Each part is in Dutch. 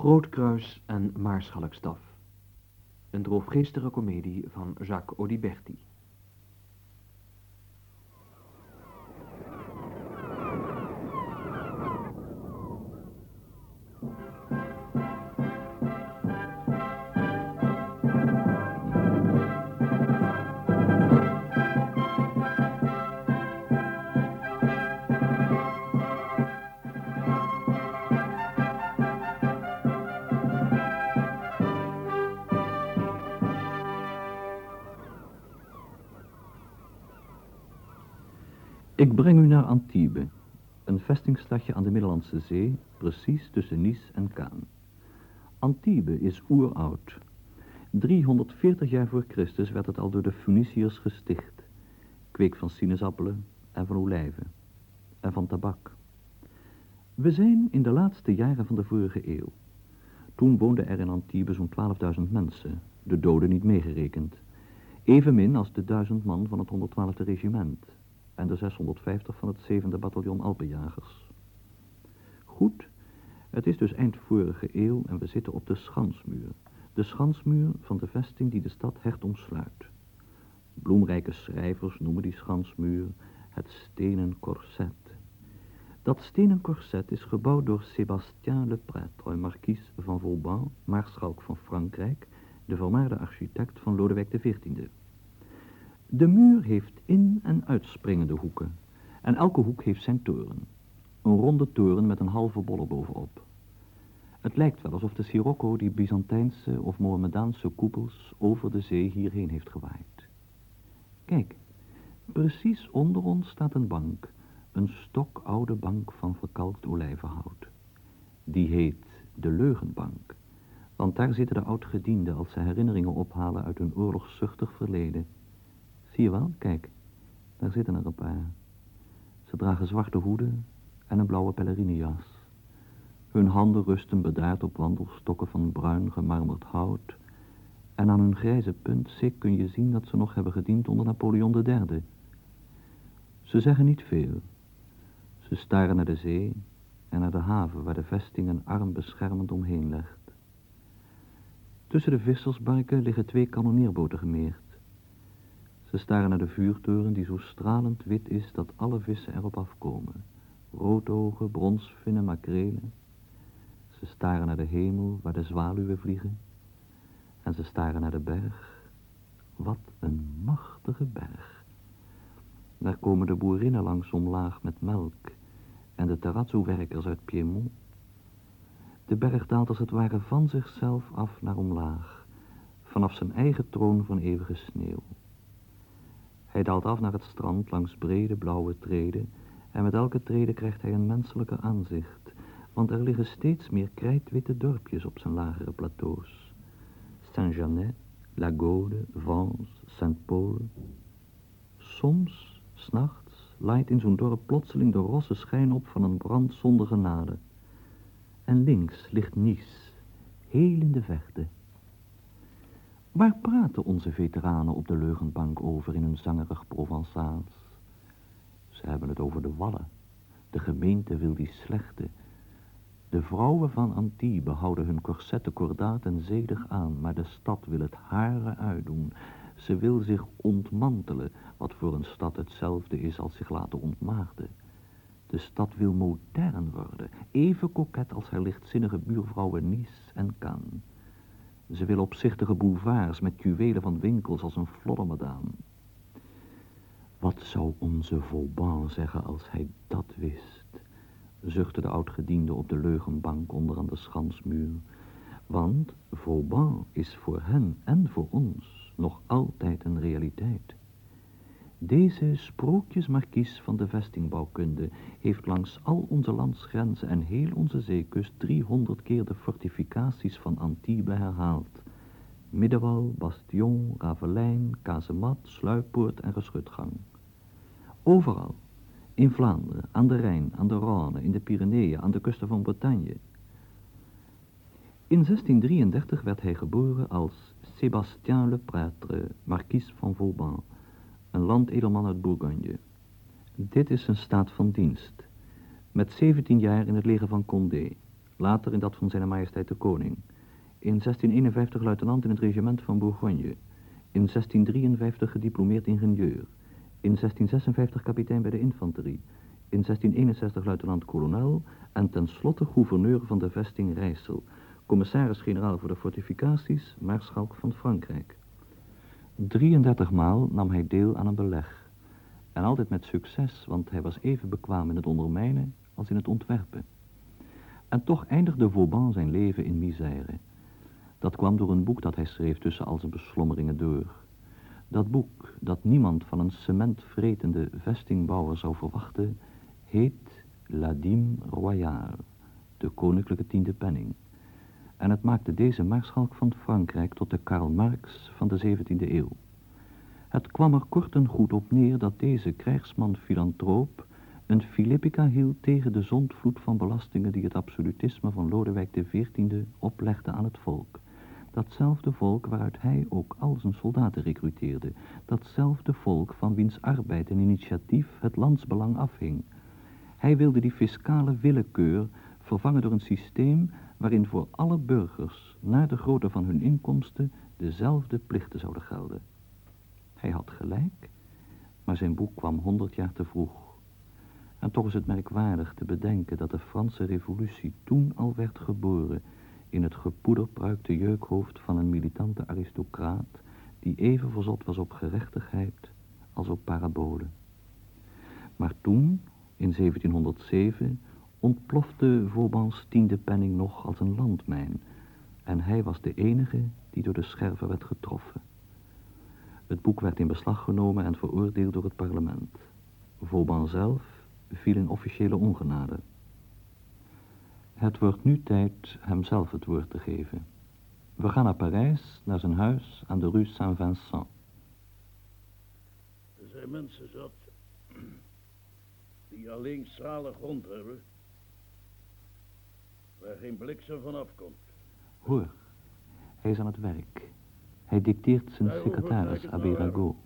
Grootkruis en Maarschalkstaf. Een droefgeestige komedie van Jacques Audiberti. Vestingstadje aan de Middellandse Zee, precies tussen Nice en Cannes. Antibes is oeroud. 340 jaar voor Christus werd het al door de Phoeniciërs gesticht. Kweek van sinaasappelen en van olijven. En van tabak. We zijn in de laatste jaren van de vorige eeuw. Toen woonden er in Antibes zo'n 12.000 mensen, de doden niet meegerekend. Evenmin als de duizend man van het 112e regiment en de 650 van het 7e bataljon Alpenjagers. Goed, het is dus eind vorige eeuw en we zitten op de Schansmuur. De Schansmuur van de vesting die de stad hecht omsluit. Bloemrijke schrijvers noemen die Schansmuur het stenen corset. Dat stenen corset is gebouwd door Sébastien Le Prêtre, markies van Vauban, maarschalk van Frankrijk, de vermaarde architect van Lodewijk XIV. De muur heeft in- en uitspringende hoeken. En elke hoek heeft zijn toren. Een ronde toren met een halve bolle bovenop. Het lijkt wel alsof de Sirocco die Byzantijnse of Mohammedaanse koepels over de zee hierheen heeft gewaaid. Kijk, precies onder ons staat een bank. Een stokoude bank van verkalkt olijvenhout. Die heet de Leugenbank. Want daar zitten de oudgedienden als ze herinneringen ophalen uit hun oorlogszuchtig verleden. Zie je wel? Kijk, daar zitten er een paar. Ze dragen zwarte hoeden en een blauwe pellerinejas. Hun handen rusten bedaard op wandelstokken van bruin gemarmerd hout. En aan hun grijze punt kun je zien dat ze nog hebben gediend onder Napoleon III. Ze zeggen niet veel. Ze staren naar de zee en naar de haven waar de vesting een arm beschermend omheen legt. Tussen de vissersbarken liggen twee kanonneerboten gemeerd. Ze staren naar de vuurtoren die zo stralend wit is dat alle vissen erop afkomen. Roodogen, bronsvinnen, makrelen. Ze staren naar de hemel waar de zwaluwen vliegen. En ze staren naar de berg. Wat een machtige berg. Daar komen de boerinnen langs omlaag met melk en de terrazzo-werkers uit Piemont. De berg daalt als het ware van zichzelf af naar omlaag, vanaf zijn eigen troon van eeuwige sneeuw. Hij daalt af naar het strand langs brede blauwe treden en met elke trede krijgt hij een menselijker aanzicht, want er liggen steeds meer krijtwitte dorpjes op zijn lagere plateaus. Saint-Janet, La Gaude, Vence, Saint-Paul. Soms, s'nachts, laait in zo'n dorp plotseling de rosse schijn op van een brand zonder genade. En links ligt Nice, heel in de verte. Waar praten onze veteranen op de leugenbank over in hun zangerig Provençaals? Ze hebben het over de wallen. De gemeente wil die slechte. De vrouwen van Antibes houden hun corsetten kordaat en zedig aan, maar de stad wil het hare uitdoen. Ze wil zich ontmantelen, wat voor een stad hetzelfde is als zich laten ontmaagden. De stad wil modern worden, even koket als haar lichtzinnige buurvrouwen Nice en Cannes. Ze wil opzichtige boulevards met juwelen van winkels als een floddermadaan. Wat zou onze Vauban zeggen als hij dat wist? Zuchtte de oudgediende op de leugenbank onder aan de schansmuur. Want Vauban is voor hen en voor ons nog altijd een realiteit. Deze sprookjesmarkies van de vestingbouwkunde heeft langs al onze landsgrenzen en heel onze zeekust 300 keer de fortificaties van Antibes herhaald. Middenwal, Bastion, Ravelijn, Kazemat, Sluippoort en Geschutgang. Overal, in Vlaanderen, aan de Rijn, aan de Rhône, in de Pyreneeën, aan de kusten van Bretagne. In 1633 werd hij geboren als Sébastien Le Prêtre, markies van Vauban een landedelman uit Bourgogne. Dit is een staat van dienst. Met 17 jaar in het leger van Condé. later in dat van zijn majesteit de koning. In 1651 luitenant in het regiment van Bourgogne. In 1653 gediplomeerd ingenieur. In 1656 kapitein bij de infanterie. In 1661 luitenant-kolonel en tenslotte gouverneur van de vesting Rijssel. Commissaris-generaal voor de fortificaties, maarschalk van Frankrijk. 33 maal nam hij deel aan een beleg. En altijd met succes, want hij was even bekwaam in het ondermijnen als in het ontwerpen. En toch eindigde Vauban zijn leven in misère. Dat kwam door een boek dat hij schreef tussen al zijn beslommeringen door. Dat boek, dat niemand van een cementvretende vestingbouwer zou verwachten, heet La Dîme Royale, de koninklijke tiende penning. En het maakte deze maarschalk van Frankrijk tot de Karl Marx van de 17e eeuw. Het kwam er kort en goed op neer dat deze krijgsman-filantroop een Philippica hield tegen de zondvloed van belastingen die het absolutisme van Lodewijk XIV oplegde aan het volk. Datzelfde volk waaruit hij ook al zijn soldaten recruteerde. Datzelfde volk van wiens arbeid en initiatief het landsbelang afhing. Hij wilde die fiscale willekeur vervangen door een systeem waarin voor alle burgers, naar de grootte van hun inkomsten, dezelfde plichten zouden gelden. Hij had gelijk, maar zijn boek kwam honderd jaar te vroeg. En toch is het merkwaardig te bedenken dat de Franse revolutie toen al werd geboren in het gepoederpruikte jeukhoofd van een militante aristocraat die even verzot was op gerechtigheid als op parabolen. Maar toen, in 1707, ontplofte Vauban's tiende penning nog als een landmijn en hij was de enige die door de scherven werd getroffen. Het boek werd in beslag genomen en veroordeeld door het parlement. Vauban zelf viel in officiële ongenade. Het wordt nu tijd hem zelf het woord te geven. We gaan naar Parijs, naar zijn huis aan de rue Saint-Vincent. Er zijn mensen zat die alleen schrale grond hebben, waar geen bliksem van afkomt. Hoor, hij is aan het werk. Hij dicteert zijn Daarover secretaris, Abbé wel Rago.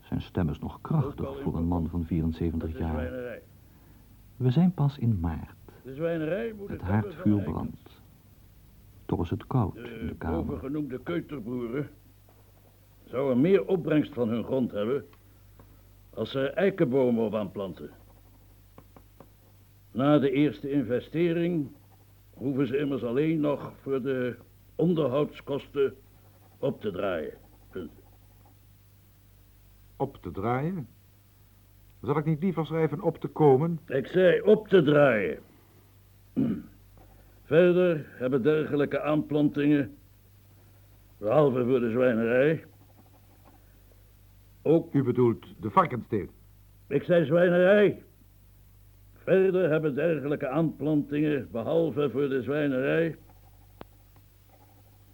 Zijn stem is nog krachtig voor een man van Dat 74 is jaar. We zijn pas in maart. De zwijnerij moet Het het haardvuur brandt. Toch is het koud in De de kamer. bovengenoemde keuterboeren zouden meer opbrengst van hun grond hebben als ze eikenbomen op aanplanten. Na de eerste investering hoeven ze immers alleen nog voor de onderhoudskosten op te draaien. Punt. Op te draaien? Zal ik niet liever schrijven op te komen? Ik zei op te draaien. Verder hebben dergelijke aanplantingen, behalve voor de zwijnerij, ook U bedoelt de varkensteelt. Ik zei zwijnerij. Verder hebben dergelijke aanplantingen, behalve voor de zwijnerij,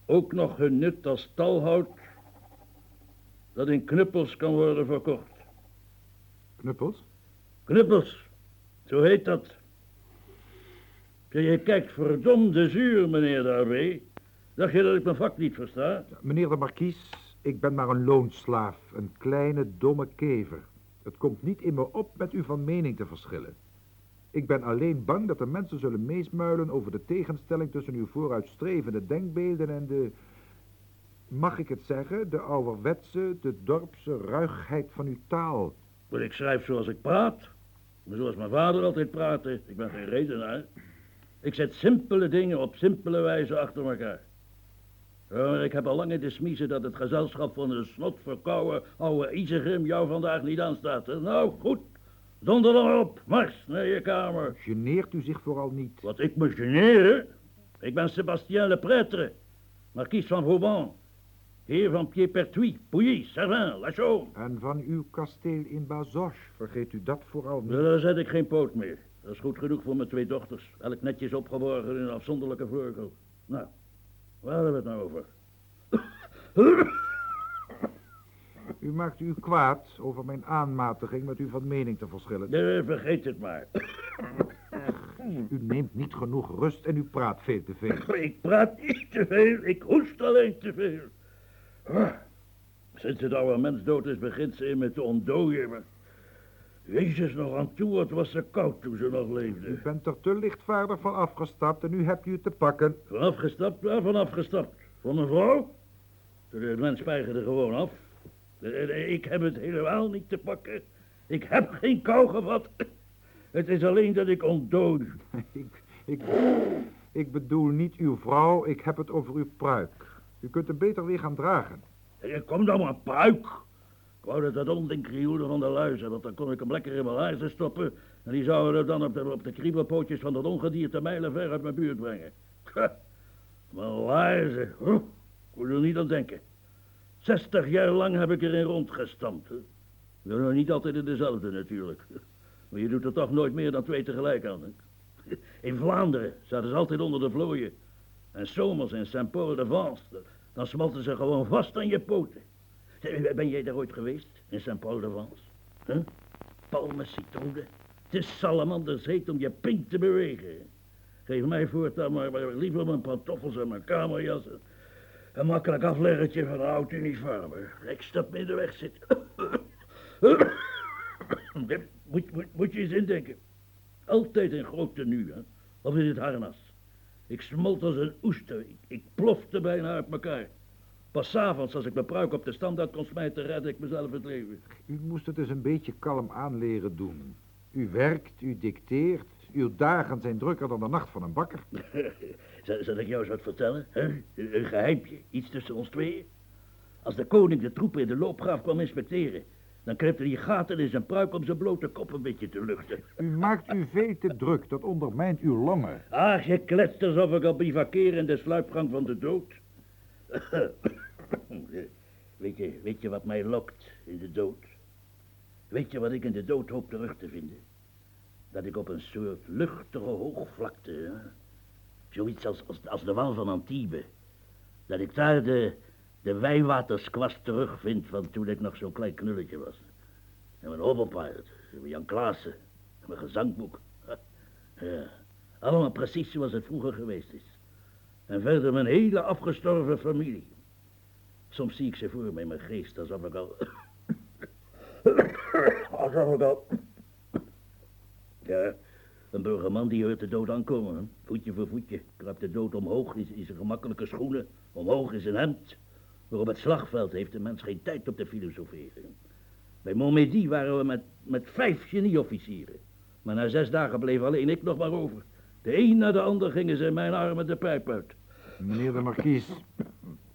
ook nog hun nut als stalhout, dat in knuppels kan worden verkocht. Knuppels? Knuppels, zo heet dat. Je kijkt verdomde zuur, meneer Daarbee. Dacht je dat ik mijn vak niet versta? Meneer de markies, ik ben maar een loonslaaf, een kleine domme kever. Het komt niet in me op met u van mening te verschillen. Ik ben alleen bang dat de mensen zullen meesmuilen over de tegenstelling tussen uw vooruitstrevende denkbeelden en de, mag ik het zeggen, de ouderwetse, de dorpse ruigheid van uw taal. Maar ik schrijf zoals ik praat. Zoals mijn vader altijd praatte. Ik ben geen redenaar. Ik zet simpele dingen op simpele wijze achter elkaar. Maar ik heb al lang in de smiezen dat het gezelschap van een snotverkouwen oude Isegrim jou vandaag niet aanstaat. hè? Nou, goed. Donder dan op. Mars naar je kamer. Geneert u zich vooral niet. Wat ik me generen? Ik ben Sébastien le Prêtre, markies van Vauban. Heer van Pied-Pertuis, Pouilly, Servin, La Chaume. En van uw kasteel in Bazoches, vergeet u dat vooral niet. Daar zet ik geen poot meer. Dat is goed genoeg voor mijn twee dochters. Elk netjes opgeborgen in een afzonderlijke vleugel. Nou, waar hebben we het nou over? U maakt u kwaad over mijn aanmatiging met u van mening te verschillen. Nee, vergeet het maar. U neemt niet genoeg rust en u praat veel te veel. Ik praat niet te veel, ik hoest alleen te veel. Sinds het oude mens dood is, begint ze in me te ontdooien. Jezus nog aan toe, het was ze koud toen ze nog U leefde. bent er te lichtvaardig van afgestapt en nu hebt u het te pakken. Vanaf gestapt, waar vanaf gestapt? Van een vrouw? De mens spijgerde gewoon af. Ik heb het helemaal niet te pakken. Ik heb geen kou gevat. Het is alleen dat ik ontdood. Ik, ik, ik bedoel niet uw vrouw, ik heb het over uw pruik. U kunt hem beter weer gaan dragen. Kom dan maar, pruik. Ik wou dat dat onding krioelde van de luizen, want dan kon ik hem lekker in mijn laarzen stoppen. En die zouden het dan op de, op de kriebelpootjes van dat ongedierte mijlen ver uit mijn buurt brengen. Mijn laarzen, ik moet er niet aan denken. Zestig jaar lang heb ik erin rondgestampt. Ja, nog niet altijd in dezelfde natuurlijk. Maar je doet er toch nooit meer dan twee tegelijk aan. In Vlaanderen zaten ze altijd onder de vlooien. En zomers in Saint-Paul-de-Vence, dan smolten ze gewoon vast aan je poten. Ben jij daar ooit geweest, in Saint-Paul-de-Vence? Huh? Palmen, citroenen. Het is salamanders heet om je pink te bewegen. Geef mij voortaan maar, maar liever mijn pantoffels en mijn kamerjassen. Een makkelijk afleggertje van een oud uniform. Ik stap de weg zit. moet, moet, moet je eens indenken. Altijd in groot tenue, hè? Of in het harnas. Ik smolt als een oester. Ik, ik plofte bijna uit elkaar. Pas 's avonds, als ik mijn pruik op de standaard kon smijten, redde ik mezelf het leven. U moest het dus een beetje kalm aanleren doen. U werkt, u dicteert, uw dagen zijn drukker dan de nacht van een bakker. Zal, ik jou eens wat vertellen? Hè? Een, een geheimpje, iets tussen ons tweeën. Als de koning de troepen in de loopgraaf kwam inspecteren, dan krepte hij gaten in zijn pruik om zijn blote kop een beetje te luchten. U maakt u veel te druk, dat ondermijnt uw longen. Ach, je kletst alsof ik al bivakkeer in de sluipgang van de dood. weet, je, weet je wat mij lokt in de dood? Weet je wat ik in de dood hoop terug te vinden? Dat ik op een soort luchtige hoogvlakte, zoiets als, als, de wal van Antibes, dat ik daar de, de wijwaterskwast terugvind van toen ik nog zo'n klein knulletje was. En mijn hobbelpaard, mijn Jan Klaassen, en mijn gezangboek. Allemaal precies zoals het vroeger geweest is. En verder mijn hele afgestorven familie. Soms zie ik ze voor me in mijn geest, alsof ik al... alsof ik al... Ja, een burgerman die hoort de dood aankomen. Voetje voor voetje kruipt de dood omhoog in, in zijn gemakkelijke schoenen, omhoog in zijn hemd. Maar op het slagveld heeft de mens geen tijd om te filosoferen. Bij Montmédy waren we met, met vijf genieofficieren. Maar na zes dagen bleef alleen ik nog maar over. De een na de ander gingen ze in mijn armen de pijp uit. Meneer de markies,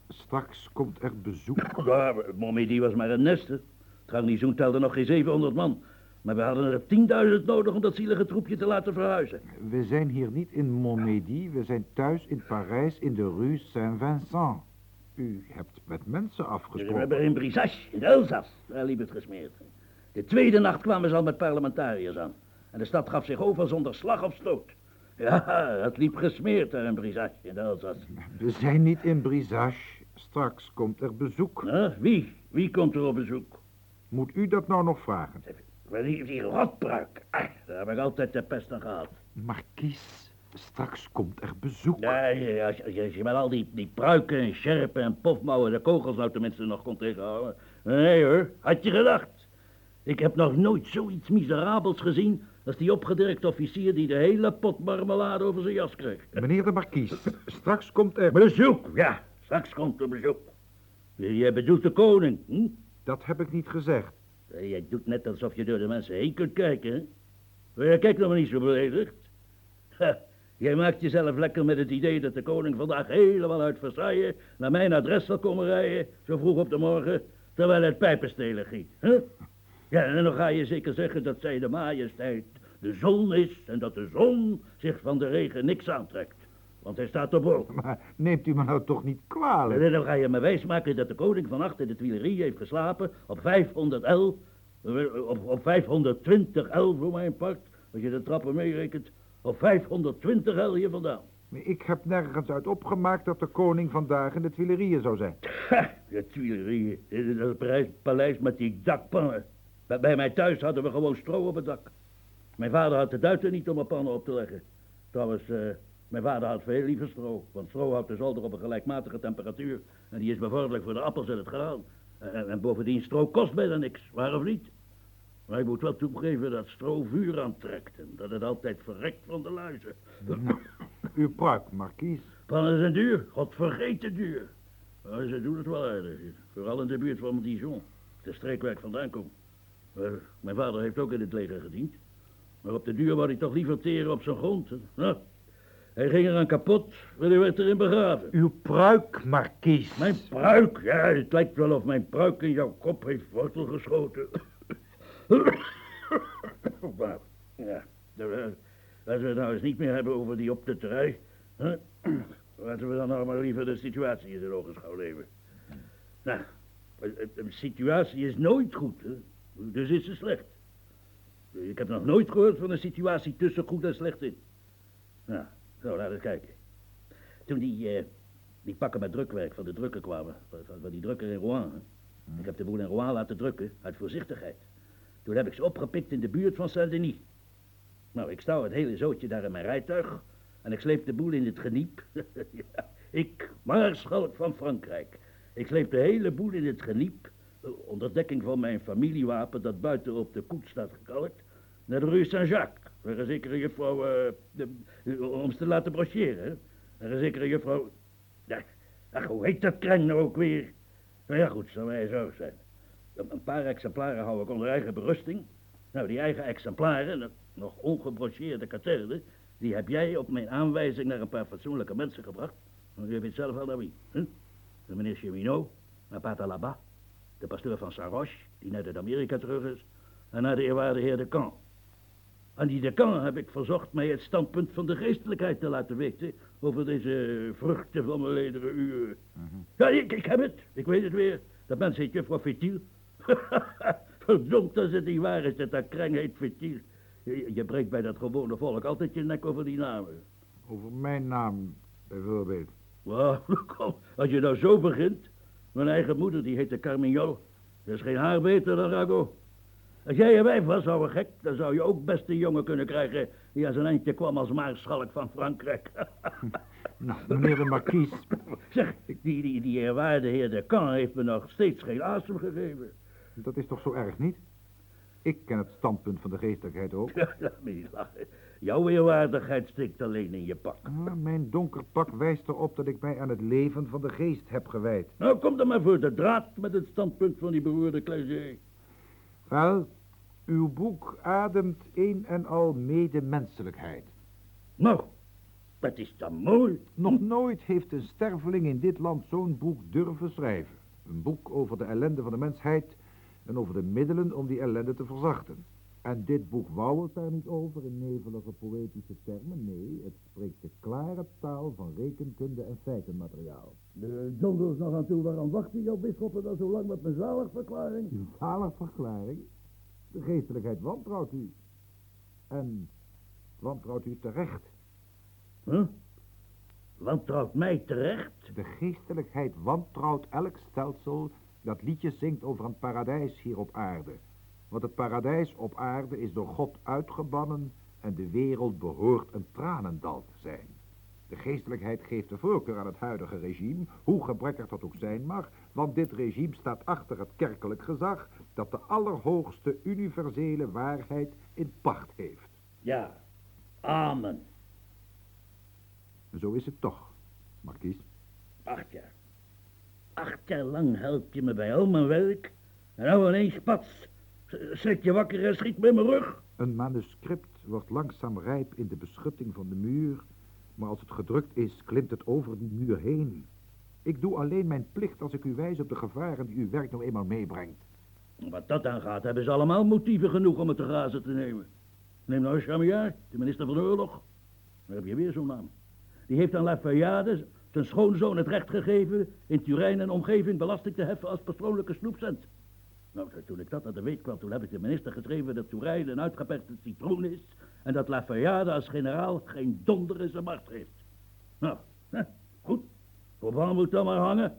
straks komt er bezoek. Ja, Montmédy was maar een nest. Het garnizoen telde nog geen 700 man. Maar we hadden er 10.000 nodig om dat zielige troepje te laten verhuizen. We zijn hier niet in Montmédy, we zijn thuis in Parijs in de rue Saint-Vincent. U hebt met mensen We afgesproken. hebben in Brisach, in Elzas, daar liep het gesmeerd. De tweede nacht kwamen ze al met parlementariërs aan. En de stad gaf zich over zonder slag of stoot. Ja, het liep gesmeerd daar in Brisach, in Elzas. We zijn niet in Brisach, straks komt er bezoek. Huh? Wie? Wie komt er op bezoek? Moet u dat nou nog vragen? Wel, Die, die rotbruik. Ah, daar heb ik altijd de pest aan gehad. Markies, straks komt er bezoek. Als, je- als je met al die, die pruiken en sjerpen en pofmouwen de kogels nou tenminste nog kon tegenhouden. Nee hoor, had je gedacht. Ik heb nog nooit zoiets miserabels gezien als die opgedirkte officier die de hele pot marmelade over zijn jas kreeg. Meneer de markies, straks komt er... Bezoek, ja, straks komt er bezoek. Jij bedoelt de koning, hm? Dat heb ik niet gezegd. Eh, Jij doet net alsof je door de mensen heen kunt kijken, hè? Maar jij kijkt nog maar niet zo beledigd. Ha, jij maakt jezelf lekker met het idee dat de koning vandaag helemaal uit Versailles naar mijn adres zal komen rijden, zo vroeg op de morgen, terwijl het pijpenstelen giet. Hè? Ja, en dan ga je zeker zeggen dat zij de majesteit de zon is en dat de zon zich van de regen niks aantrekt. Want hij staat erboven. Maar neemt u me nou toch niet kwalijk? En dan ga je me wijsmaken dat de koning vannacht in de Tuileries heeft geslapen op 500 L, op, op 520 L voor mijn part, als je de trappen meerekent, op 520 L hier vandaan. Ik heb nergens uit opgemaakt dat de koning vandaag in de Tuileries zou zijn. Ha, de Tuileries, dit is het paleis met die dakpannen. Bij, bij mij thuis hadden we gewoon stro op het dak. Mijn vader had de duiten niet om er pannen op te leggen. Trouwens, eh, mijn vader had veel liever stro, want stro houdt de zolder op een gelijkmatige temperatuur. En die is bevorderlijk voor de appels en het graan. En, en bovendien, stro kost bijna niks, waar of niet? Maar ik moet wel toegeven dat stro vuur aantrekt en dat het altijd verrekt van de luizen. Uw pruik, markies. Pannen zijn duur, godvergeten duur. Maar ze doen het wel aardig, vooral in de buurt van Dijon, de streek waar ik vandaan kom. Maar mijn vader heeft ook in het leger gediend. Maar op de duur wou hij toch liever teren op zijn grond. Nou, hij ging eraan kapot, maar hij werd erin begraven. Uw pruik, markies. Mijn pruik, ja, het lijkt wel of mijn pruik in jouw kop heeft wortel geschoten. maar, ja, laten we het nou eens niet meer hebben over die op de terrein. Huh? Laten we dan nou maar liever de situatie in de ogenschouw nemen. Nou, een situatie is nooit goed, hè? dus is ze slecht. Ik heb nog nooit gehoord van een situatie tussen goed en slecht in. Nou, zo, laten we kijken. Toen die, uh, die pakken met drukwerk van de drukker kwamen, van, van die drukker in Rouen. Hè? Ik heb de boel in Rouen laten drukken, uit voorzichtigheid. Toen heb ik ze opgepikt in de buurt van Saint-Denis. Nou, ik stouw het hele zootje daar in mijn rijtuig en ik sleep de boel in het geniep. ja, ik, maarschalk van Frankrijk. Ik sleep de hele boel in het geniep, eh, onder dekking van mijn familiewapen dat buiten op de koets staat gekalkt, naar de Rue Saint-Jacques, waar een zekere juffrouw, uh, de, om ze te laten brocheren. Naar een zekere juffrouw, ach, hoe heet dat kreng nou ook weer? Nou ja, goed, zal wij zo zijn. Een paar exemplaren hou ik onder eigen berusting. Nou, die eigen exemplaren, nog ongebrocheerde katerne, die heb jij op mijn aanwijzing naar een paar fatsoenlijke mensen gebracht. Je weet zelf wel naar wie. De meneer Cheminot, naar Pater Labat, de pastoor van Saint-Roche, die net uit Amerika terug is, en naar de eerwaarde heer de Camp. Aan die dekan heb ik verzocht mij het standpunt van de geestelijkheid te laten weten over deze vruchten van mijn lederen uur. Ja, ik, ik heb het. Ik weet het weer. Dat mens heet juffrouw Fetiel. Verdomd als het niet waar is dat dat kreng heet Fetiel. Je, je breekt bij dat gewone volk altijd je nek over die namen. Over mijn naam, bijvoorbeeld. Well, kom, als je nou zo begint. Mijn eigen moeder, die heette Carmignol. Er is geen haar beter dan Rago. Als jij een wijf was, ouwe gek, dan zou je ook best een jongen kunnen krijgen... die als een eindje kwam als maarschalk van Frankrijk. nou, meneer de markies... Zeg, die, die, die eerwaarde heer de Can heeft me nog steeds geen asem gegeven. Dat is toch zo erg niet? Ik ken het standpunt van de geestelijkheid ook. Ja, lachen. Jouw eerwaardigheid stikt alleen in je pak. Ah, mijn donker pak wijst erop dat ik mij aan het leven van de geest heb gewijd. Nou, kom dan maar voor de draad met het standpunt van die beroerde Clergé. Wel, uw boek ademt een en al medemenselijkheid. Nou, dat is dan mooi. Nog nooit heeft een sterveling in dit land zo'n boek durven schrijven. Een boek over de ellende van de mensheid en over de middelen om die ellende te verzachten. En dit boek wou het daar niet over in nevelige poëtische termen. Nee, het spreekt de klare taal van rekenkunde en feitenmateriaal. De donders nog aan toe, waarom wachten jouw bisschoppen dan zo lang met mijn zaligverklaring? Uw zaligverklaring? De geestelijkheid wantrouwt u. En wantrouwt u terecht. Huh? Wantrouwt mij terecht? De geestelijkheid wantrouwt elk stelsel dat liedjes zingt over een paradijs hier op aarde. Want het paradijs op aarde is door God uitgebannen en de wereld behoort een tranendal te zijn. De geestelijkheid geeft de voorkeur aan het huidige regime, hoe gebrekkig dat ook zijn mag, want dit regime staat achter het kerkelijk gezag dat de allerhoogste universele waarheid in pacht heeft. Ja, amen. Zo is het toch, markies. Acht jaar. Acht jaar lang help je me bij al mijn werk en nou ineens pats Zet je wakker en schiet met mijn rug. Een manuscript wordt langzaam rijp in de beschutting van de muur, maar als het gedrukt is, klimt het over die muur heen. Ik doe alleen mijn plicht als ik u wijs op de gevaren die uw werk nou eenmaal meebrengt. Wat dat aangaat, hebben ze allemaal motieven genoeg om het te grazen te nemen. Neem nou Chamiard, de minister van de Oorlog. Daar heb je weer zo'n naam. Die heeft aan Lafayette zijn schoonzoon het recht gegeven in Turijn en omgeving belasting te heffen als persoonlijke snoepcent. Nou, toen ik dat aan de weet kwam, toen heb ik de minister geschreven dat Tourijn een uitgeperste citroen is en dat Lafayette als generaal geen donder in zijn macht heeft. Nou, goed, voor moet dan maar hangen.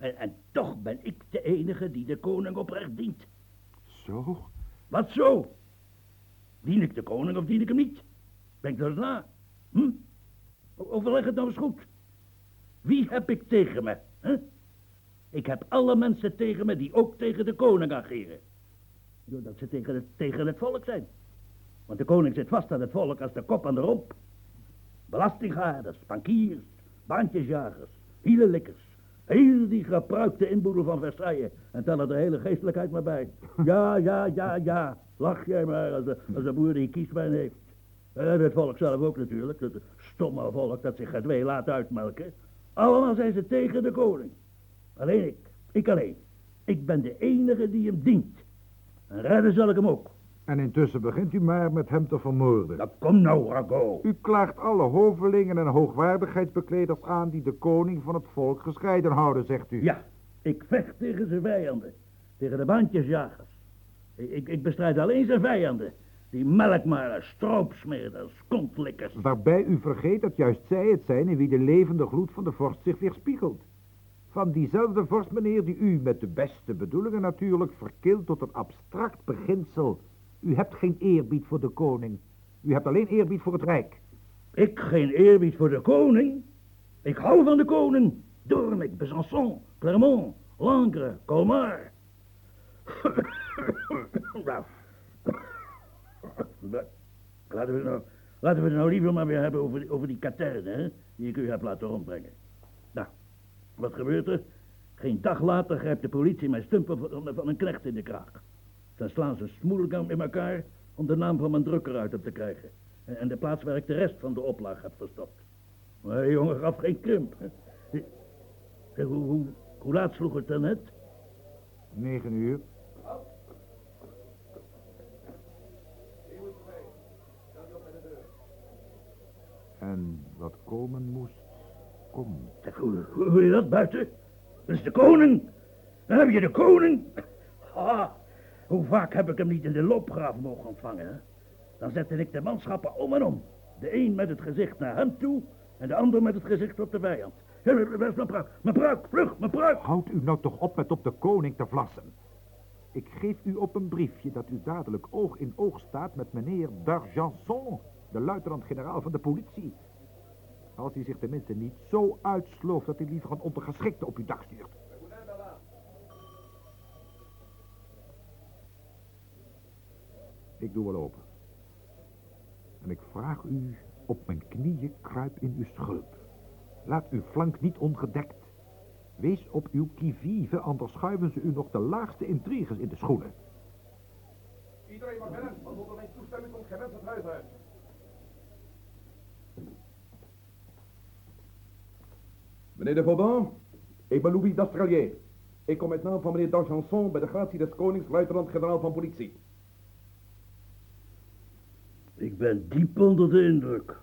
En, en toch ben ik de enige die de koning oprecht dient. Zo? Wat zo? Dien ik de koning of dien ik hem niet? Denk er eens na. Hm? Overleg het nou eens goed. Wie heb ik tegen me? Hè? Ik heb alle mensen tegen me die ook tegen de koning ageren. Doordat ze tegen het, tegen het volk zijn. Want de koning zit vast aan het volk als de kop aan de romp. Belastinghouders, bankiers, baantjesjagers, hielenlikkers. Heel die gepruikte inboedel van Versailles. En tel er de hele geestelijkheid maar bij. Ja, ja, ja, ja. Lach jij maar als de, als de boer die kiespijn heeft. En het volk zelf ook natuurlijk. Het stomme volk dat zich gedwee laat uitmelken. Allemaal zijn ze tegen de koning. Alleen ik. Ik alleen. Ik ben de enige die hem dient. En redden zal ik hem ook. En intussen begint u maar met hem te vermoorden. Nou, kom nou, Rago. U klaagt alle hovelingen en hoogwaardigheidsbekleders aan die de koning van het volk gescheiden houden, zegt u. Ja, ik vecht tegen zijn vijanden. Tegen de bandjesjagers. Ik, ik, bestrijd alleen zijn vijanden. Die melkmalen, stroopsmeerders, kontlikkers. Waarbij u vergeet dat juist zij het zijn in wie de levende gloed van de vorst zich weerspiegelt. Van diezelfde vorst, meneer, die u met de beste bedoelingen natuurlijk verkilt tot een abstract beginsel. U hebt geen eerbied voor de koning. U hebt alleen eerbied voor het rijk. Ik geen eerbied voor de koning. Ik hou van de koning. Doornik, Besançon, Clermont, Langres, Colmar. nou. Laten we, nou, we het nou liever maar weer hebben over, over die katerne, hè, die ik u heb laten rondbrengen. Nou, wat gebeurt er? Geen dag later grijpt de politie mijn stumpen van, van een knecht in de kraag. Dan slaan ze smoelkamp in elkaar om de naam van mijn drukker uit op te krijgen. En, en de plaats waar ik de rest van de oplaag heb verstopt. Maar jongen gaf geen krimp. Hoe, hoe, hoe laat sloeg het dan net? Negen uur. En wat komen moest, komt. Hoe, hoe hoor je dat buiten? Dat is de koning. Dan heb je de koning. Ha, hoe vaak heb ik hem niet in de loopgraaf mogen ontvangen? Dan zette ik de manschappen om en om. De een met het gezicht naar hem toe en de ander met het gezicht op de vijand. Ja, Waar is mijn pruik? Mijn pruik, vlug, mijn pruik! Houdt u nou toch op met op de koning te vlassen. Ik geef u op een briefje dat u dadelijk oog in oog staat met meneer d'Argenson, de luitenant-generaal van de politie. Als hij zich tenminste niet zo uitslooft dat hij liever een ondergeschikte op uw dak stuurt. Ik doe wel open. En ik vraag u op mijn knieën kruip in uw schulp. Laat uw flank niet ongedekt. Wees op uw kivive, anders schuiven ze u nog de laagste intriges in de schoenen. Iedereen mag binnen, want zonder mijn toestemming komt geen mens het huis uit. Meneer de Vauban, ik ben Louis d'Astralier. Ik kom met naam van meneer d'Argenson bij de gratie des konings, luitenant-generaal van politie. Ik ben diep onder de indruk.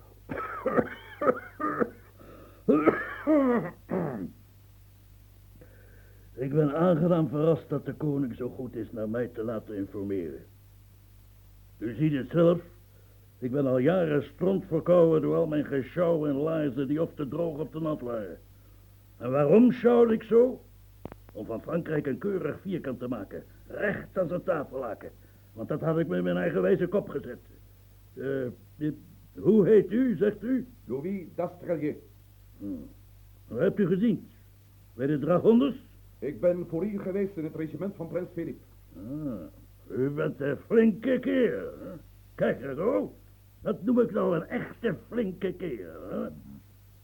Ik ben aangenaam verrast dat de koning zo goed is naar mij te laten informeren. U ziet het zelf. Ik ben al jaren stront verkouden door al mijn geschouw en laarzen die of te droog of te nat waren. En waarom sjouwde ik zo? Om van Frankrijk een keurig vierkant te maken. Recht als een tafellaken. Want dat had ik me in mijn eigen wijze kop gezet. Eh, dit- hoe heet u, zegt u? Louis d'Astralier. Wat hebt u gezien? Bij de dragonders? Ik ben voor u geweest in het regiment van prins Philip. Ah, u bent een flinke kerel. Hè? Kijk er zo. Dat noem ik nou een echte flinke. Hè?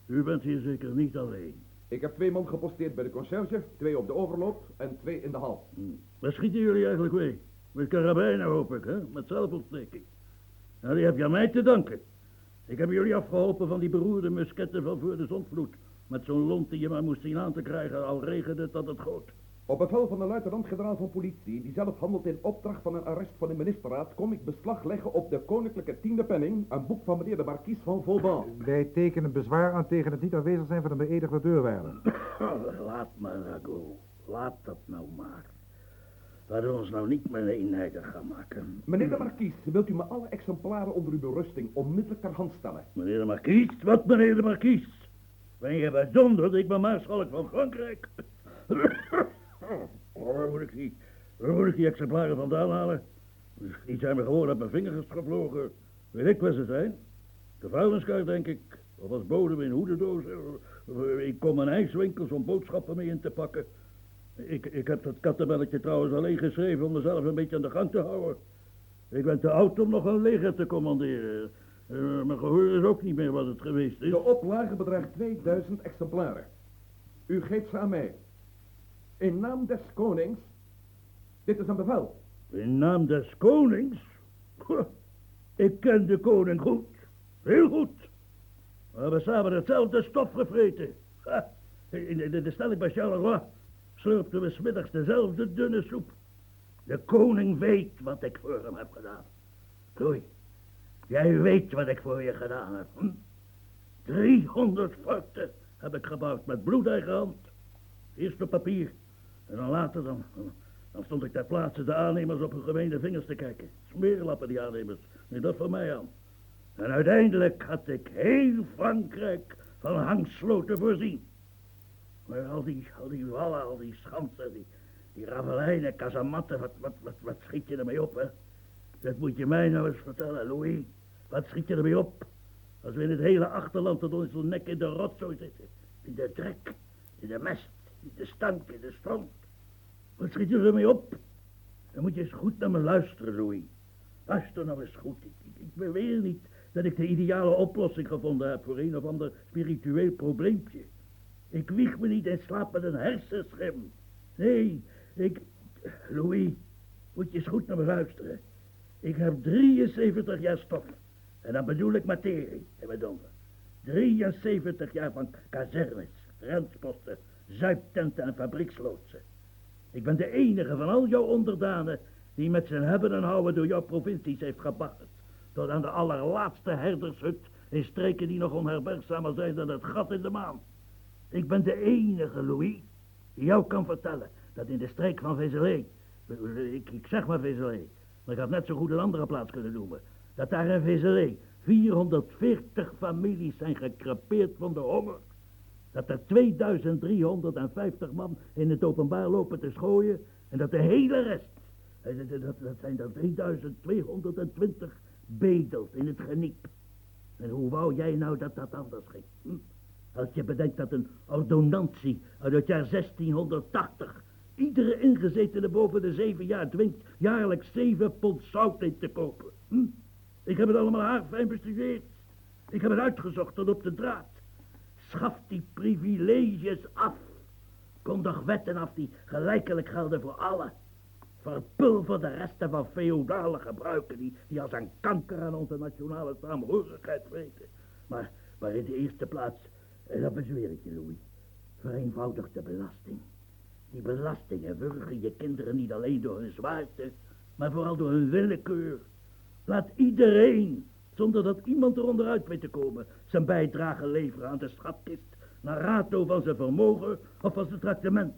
U bent hier zeker niet alleen. Ik heb twee man geposteerd bij de conciërge, twee op de overloop en twee in de hal. Hm. Waar schieten jullie eigenlijk mee? Met karabijnen hoop ik, hè? Met zelfontsteking. Nou, die heb je aan mij te danken. Ik heb jullie afgeholpen van die beroerde musketten van voor de zondvloed. Met zo'n lont die je maar moest zien aan te krijgen, al regende het dat het goot. Op bevel van de luitenant-generaal van politie, die zelf handelt in opdracht van een arrest van de ministerraad, kom ik beslag leggen op de koninklijke tiende penning, een boek van meneer de markies van Vauban. Wij tekenen bezwaar aan tegen het niet aanwezig zijn van een beëdigde deurwaarder. Laat maar, Rago. Laat dat nou maar. Laten we ons nou niet meer eenheidig gaan maken. Meneer de markies, wilt u me alle exemplaren onder uw berusting onmiddellijk ter hand stellen? Meneer de Markies, wat meneer de Markies? Ben je bijzonder? Ik ben maarschalk van Frankrijk. Oh, waar moet ik die, waar moet ik die exemplaren vandaan halen? Die zijn me gewoon op mijn vingers gevlogen. Weet ik wat ze zijn? De vuilniskar, denk ik. Of als bodem in hoedendozen. In kom een ijswinkels om boodschappen mee in te pakken. Ik, ik heb dat kattenbelletje trouwens alleen geschreven om mezelf een beetje aan de gang te houden. Ik ben te oud om nog een leger te commanderen. Uh, mijn gehoor is ook niet meer wat het geweest is. De oplage bedraagt 2000 exemplaren. U geeft ze aan mij. In naam des konings. Dit is een bevel. In naam des konings? Ik ken de koning goed. Heel goed. We hebben samen hetzelfde stof gevreten. In de, de, de stelling bij Charleroi slurpten we smiddags dezelfde dunne soep. De koning weet wat ik voor hem heb gedaan. Doei. Jij weet wat ik voor je gedaan heb. Hm? 300 forten heb ik gebouwd met bloedeigen hand. Eerst op papier. En dan later dan, dan stond ik ter plaatse de aannemers op hun gemeene vingers te kijken. Smeerlappen die aannemers. Nee, dat voor mij aan. En uiteindelijk had ik heel Frankrijk van hangsloten voorzien. Maar al die, al die wallen, al die schansen, die, die ravelijnen, kazamatten, wat, wat, wat, schiet je ermee op, hè? Dat moet je mij nou eens vertellen, Louis. Wat schiet je ermee op? Als we in het hele achterland tot onze nek in de rotzooi zitten. In de drek, in de mest, in de stank, in de stront. Wat schiet je ermee op? Dan moet je eens goed naar me luisteren, Louis. Luister nou eens goed. Ik, ik beweer niet dat ik de ideale oplossing gevonden heb voor een of ander spiritueel probleempje. Ik wieg me niet en slaap met een hersenschim. Nee, ik... Louis, moet je eens goed naar me luisteren. Ik heb 73 jaar stof. En dan bedoel ik materie in mijn donker. 73 jaar van kazernes, grensposten, zuiptenten en fabrieksloodsen. Ik ben de enige van al jouw onderdanen die met zijn hebben en houden door jouw provincies heeft gebaggerd. Tot aan de allerlaatste herdershut in streken die nog onherbergzamer zijn dan het gat in de maan. Ik ben de enige, Louis, die jou kan vertellen dat in de streek van Vézelé, ik, ik zeg maar Vézelé, maar ik had net zo goed een andere plaats kunnen noemen, dat daar in Vézelé 440 families zijn gekrepeerd van de honger. Dat er 2350 man in het openbaar lopen te schooien en dat de hele rest, dat, dat, dat zijn er 3220 bedelt in het geniep. En hoe wou jij nou dat dat anders ging? Hm? Als je bedenkt dat een ordonnantie uit het jaar 1680 iedere ingezetene boven de zeven jaar dwingt jaarlijks zeven pond zout in te kopen. Hm? Ik heb het allemaal haarfijn bestudeerd. Ik heb het uitgezocht tot op de draad. Schaf die privileges af. Kondig wetten af die gelijkelijk gelden voor allen. Verpulver de resten van feodale gebruiken die, die als een kanker aan onze nationale saamhorigheid weten. Maar, maar in de eerste plaats, dat bezweer ik je, Louis, vereenvoudig de belasting. Die belastingen wurgen je kinderen niet alleen door hun zwaarte, maar vooral door hun willekeur. Laat iedereen, zonder dat iemand eronder uit weet te komen, zijn bijdrage leveren aan de schatkist, naar rato van zijn vermogen of van zijn tractement.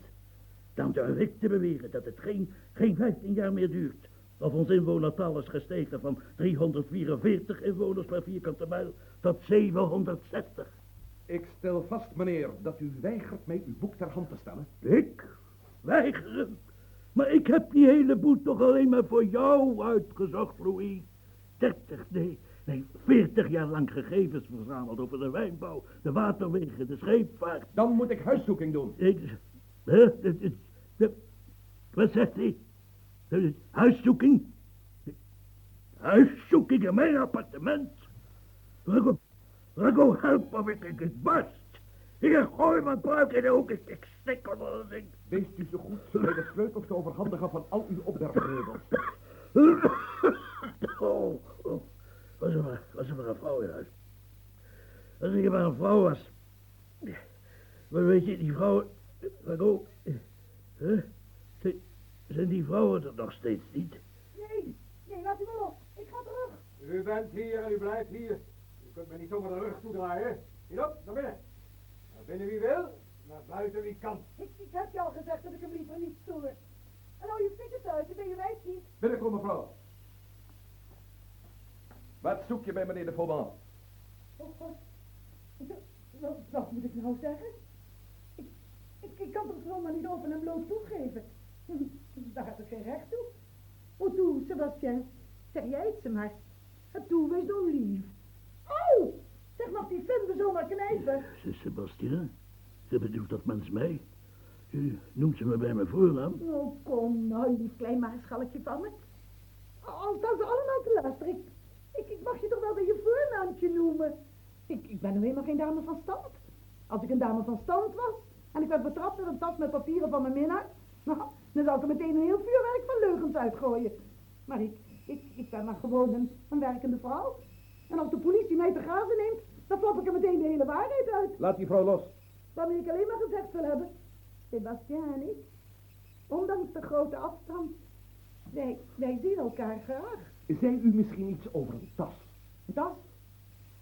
Dan durf ik te beweren dat het geen, geen 15 jaar meer duurt. Of ons inwonertal is gestegen van 344 inwoners per vierkante mijl tot 760. Ik stel vast, meneer, dat u weigert mij uw boek ter hand te stellen. Ik? Weigeren? Maar ik heb die hele boel toch alleen maar voor jou uitgezocht, Louis. 30, nee, nee, 40 jaar lang gegevens verzameld over de wijnbouw, de waterwegen, de scheepvaart. Dan moet ik huiszoeking doen. Ik, hè, wat zegt hij? Huiszoeking? Huiszoeking in mijn appartement? Rago, help of ik in het barst. Ik gooi mijn buik in de hoek, ik, ik stik onder ding. Wees u zo goed mij de sleutels te overhandigen van al uw opbergmeubels. Oh, oh, was er maar, was er maar een vrouw in huis. Als ik maar een vrouw was. Maar weet je, die vrouw, Rago, huh? Zijn die vrouwen er nog steeds niet? Nee, nee, laat u me los. Ik ga terug. U bent hier en u blijft hier. Kunt me niet zomaar de rug toedraaien. Hier op, naar binnen. Naar binnen wie wil, naar buiten wie kan. Ik, ik heb je al gezegd dat ik hem liever niet stoor. En nou je fikken thuis, dan ben je wijs niet. Binnenkom, mevrouw. Wat zoek je bij meneer de Vauban? Oh god. Wat, wat moet ik nou zeggen? Ik, ik, ik kan toch gewoon maar niet open en bloot toegeven. Daar heb ik geen recht toe. O, toe, Sebastien. Zeg jij het ze maar. Toe, wees dan lief. Oh, zeg nog die vinde zomaar knijpen. Sebastien, ze bedoelt dat mens mij. U noemt ze me bij mijn voornaam. Oh, kom nou, lief klein maarschalkje van me. Al staan ze allemaal te luisteren. Ik, ik, ik mag je toch wel bij je voornaamtje noemen. Ik, ik ben nu helemaal geen dame van stand. Als ik een dame van stand was en ik werd betrapt met een tas met papieren van mijn minnaar, nou, dan zou ik er meteen een heel vuurwerk van leugens uitgooien. Maar ik, ik, ik ben maar gewoon een, een werkende vrouw. En als de politie mij te grazen neemt, dan flap ik er meteen de hele waarheid uit. Laat die vrouw los. Waarmee ik alleen maar gezegd wil hebben. Sebastian en ik, ondanks de grote afstand, wij, wij zien elkaar graag. Zei u misschien iets over een tas? Een tas?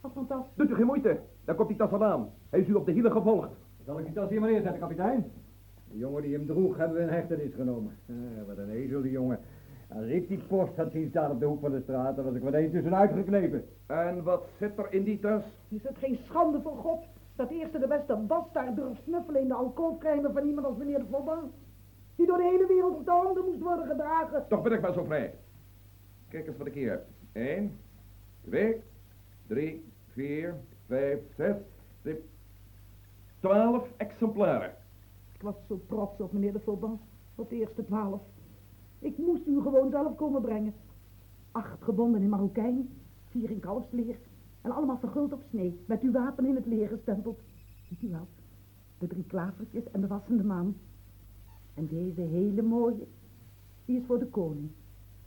Wat voor een tas? Doet u geen moeite. Daar komt die tas al aan. Hij is u op de hielen gevolgd. Zal ik die tas hier maar neerzetten, kapitein? De jongen die hem droeg hebben we in hechtenis genomen. Eh, wat een ezel, die jongen. Als ik die post had zien staan op de hoek van de straat, dan was ik meteen tussenuit geknepen. En wat zit er in die tas? Is het geen schande voor God dat de eerste de beste bastaard durft snuffelen in de alcoholkrijmen van iemand als meneer de Vauban? Die door de hele wereld op de handen moest worden gedragen. Toch ben ik maar zo vrij. Kijk eens wat ik hier heb. 1, 2, 3, 4, 5, 6, 7, 12 exemplaren. Ik was zo trots op meneer de Vauban, op de eerste twaalf. Ik moest u gewoon zelf komen brengen. Acht gebonden in Marokijn, vier in kalfsleer en allemaal verguld op snee, met uw wapen in het leer gestempeld. Ziet u wel, de drie klavertjes en de wassende maan. En deze hele mooie, die is voor de koning.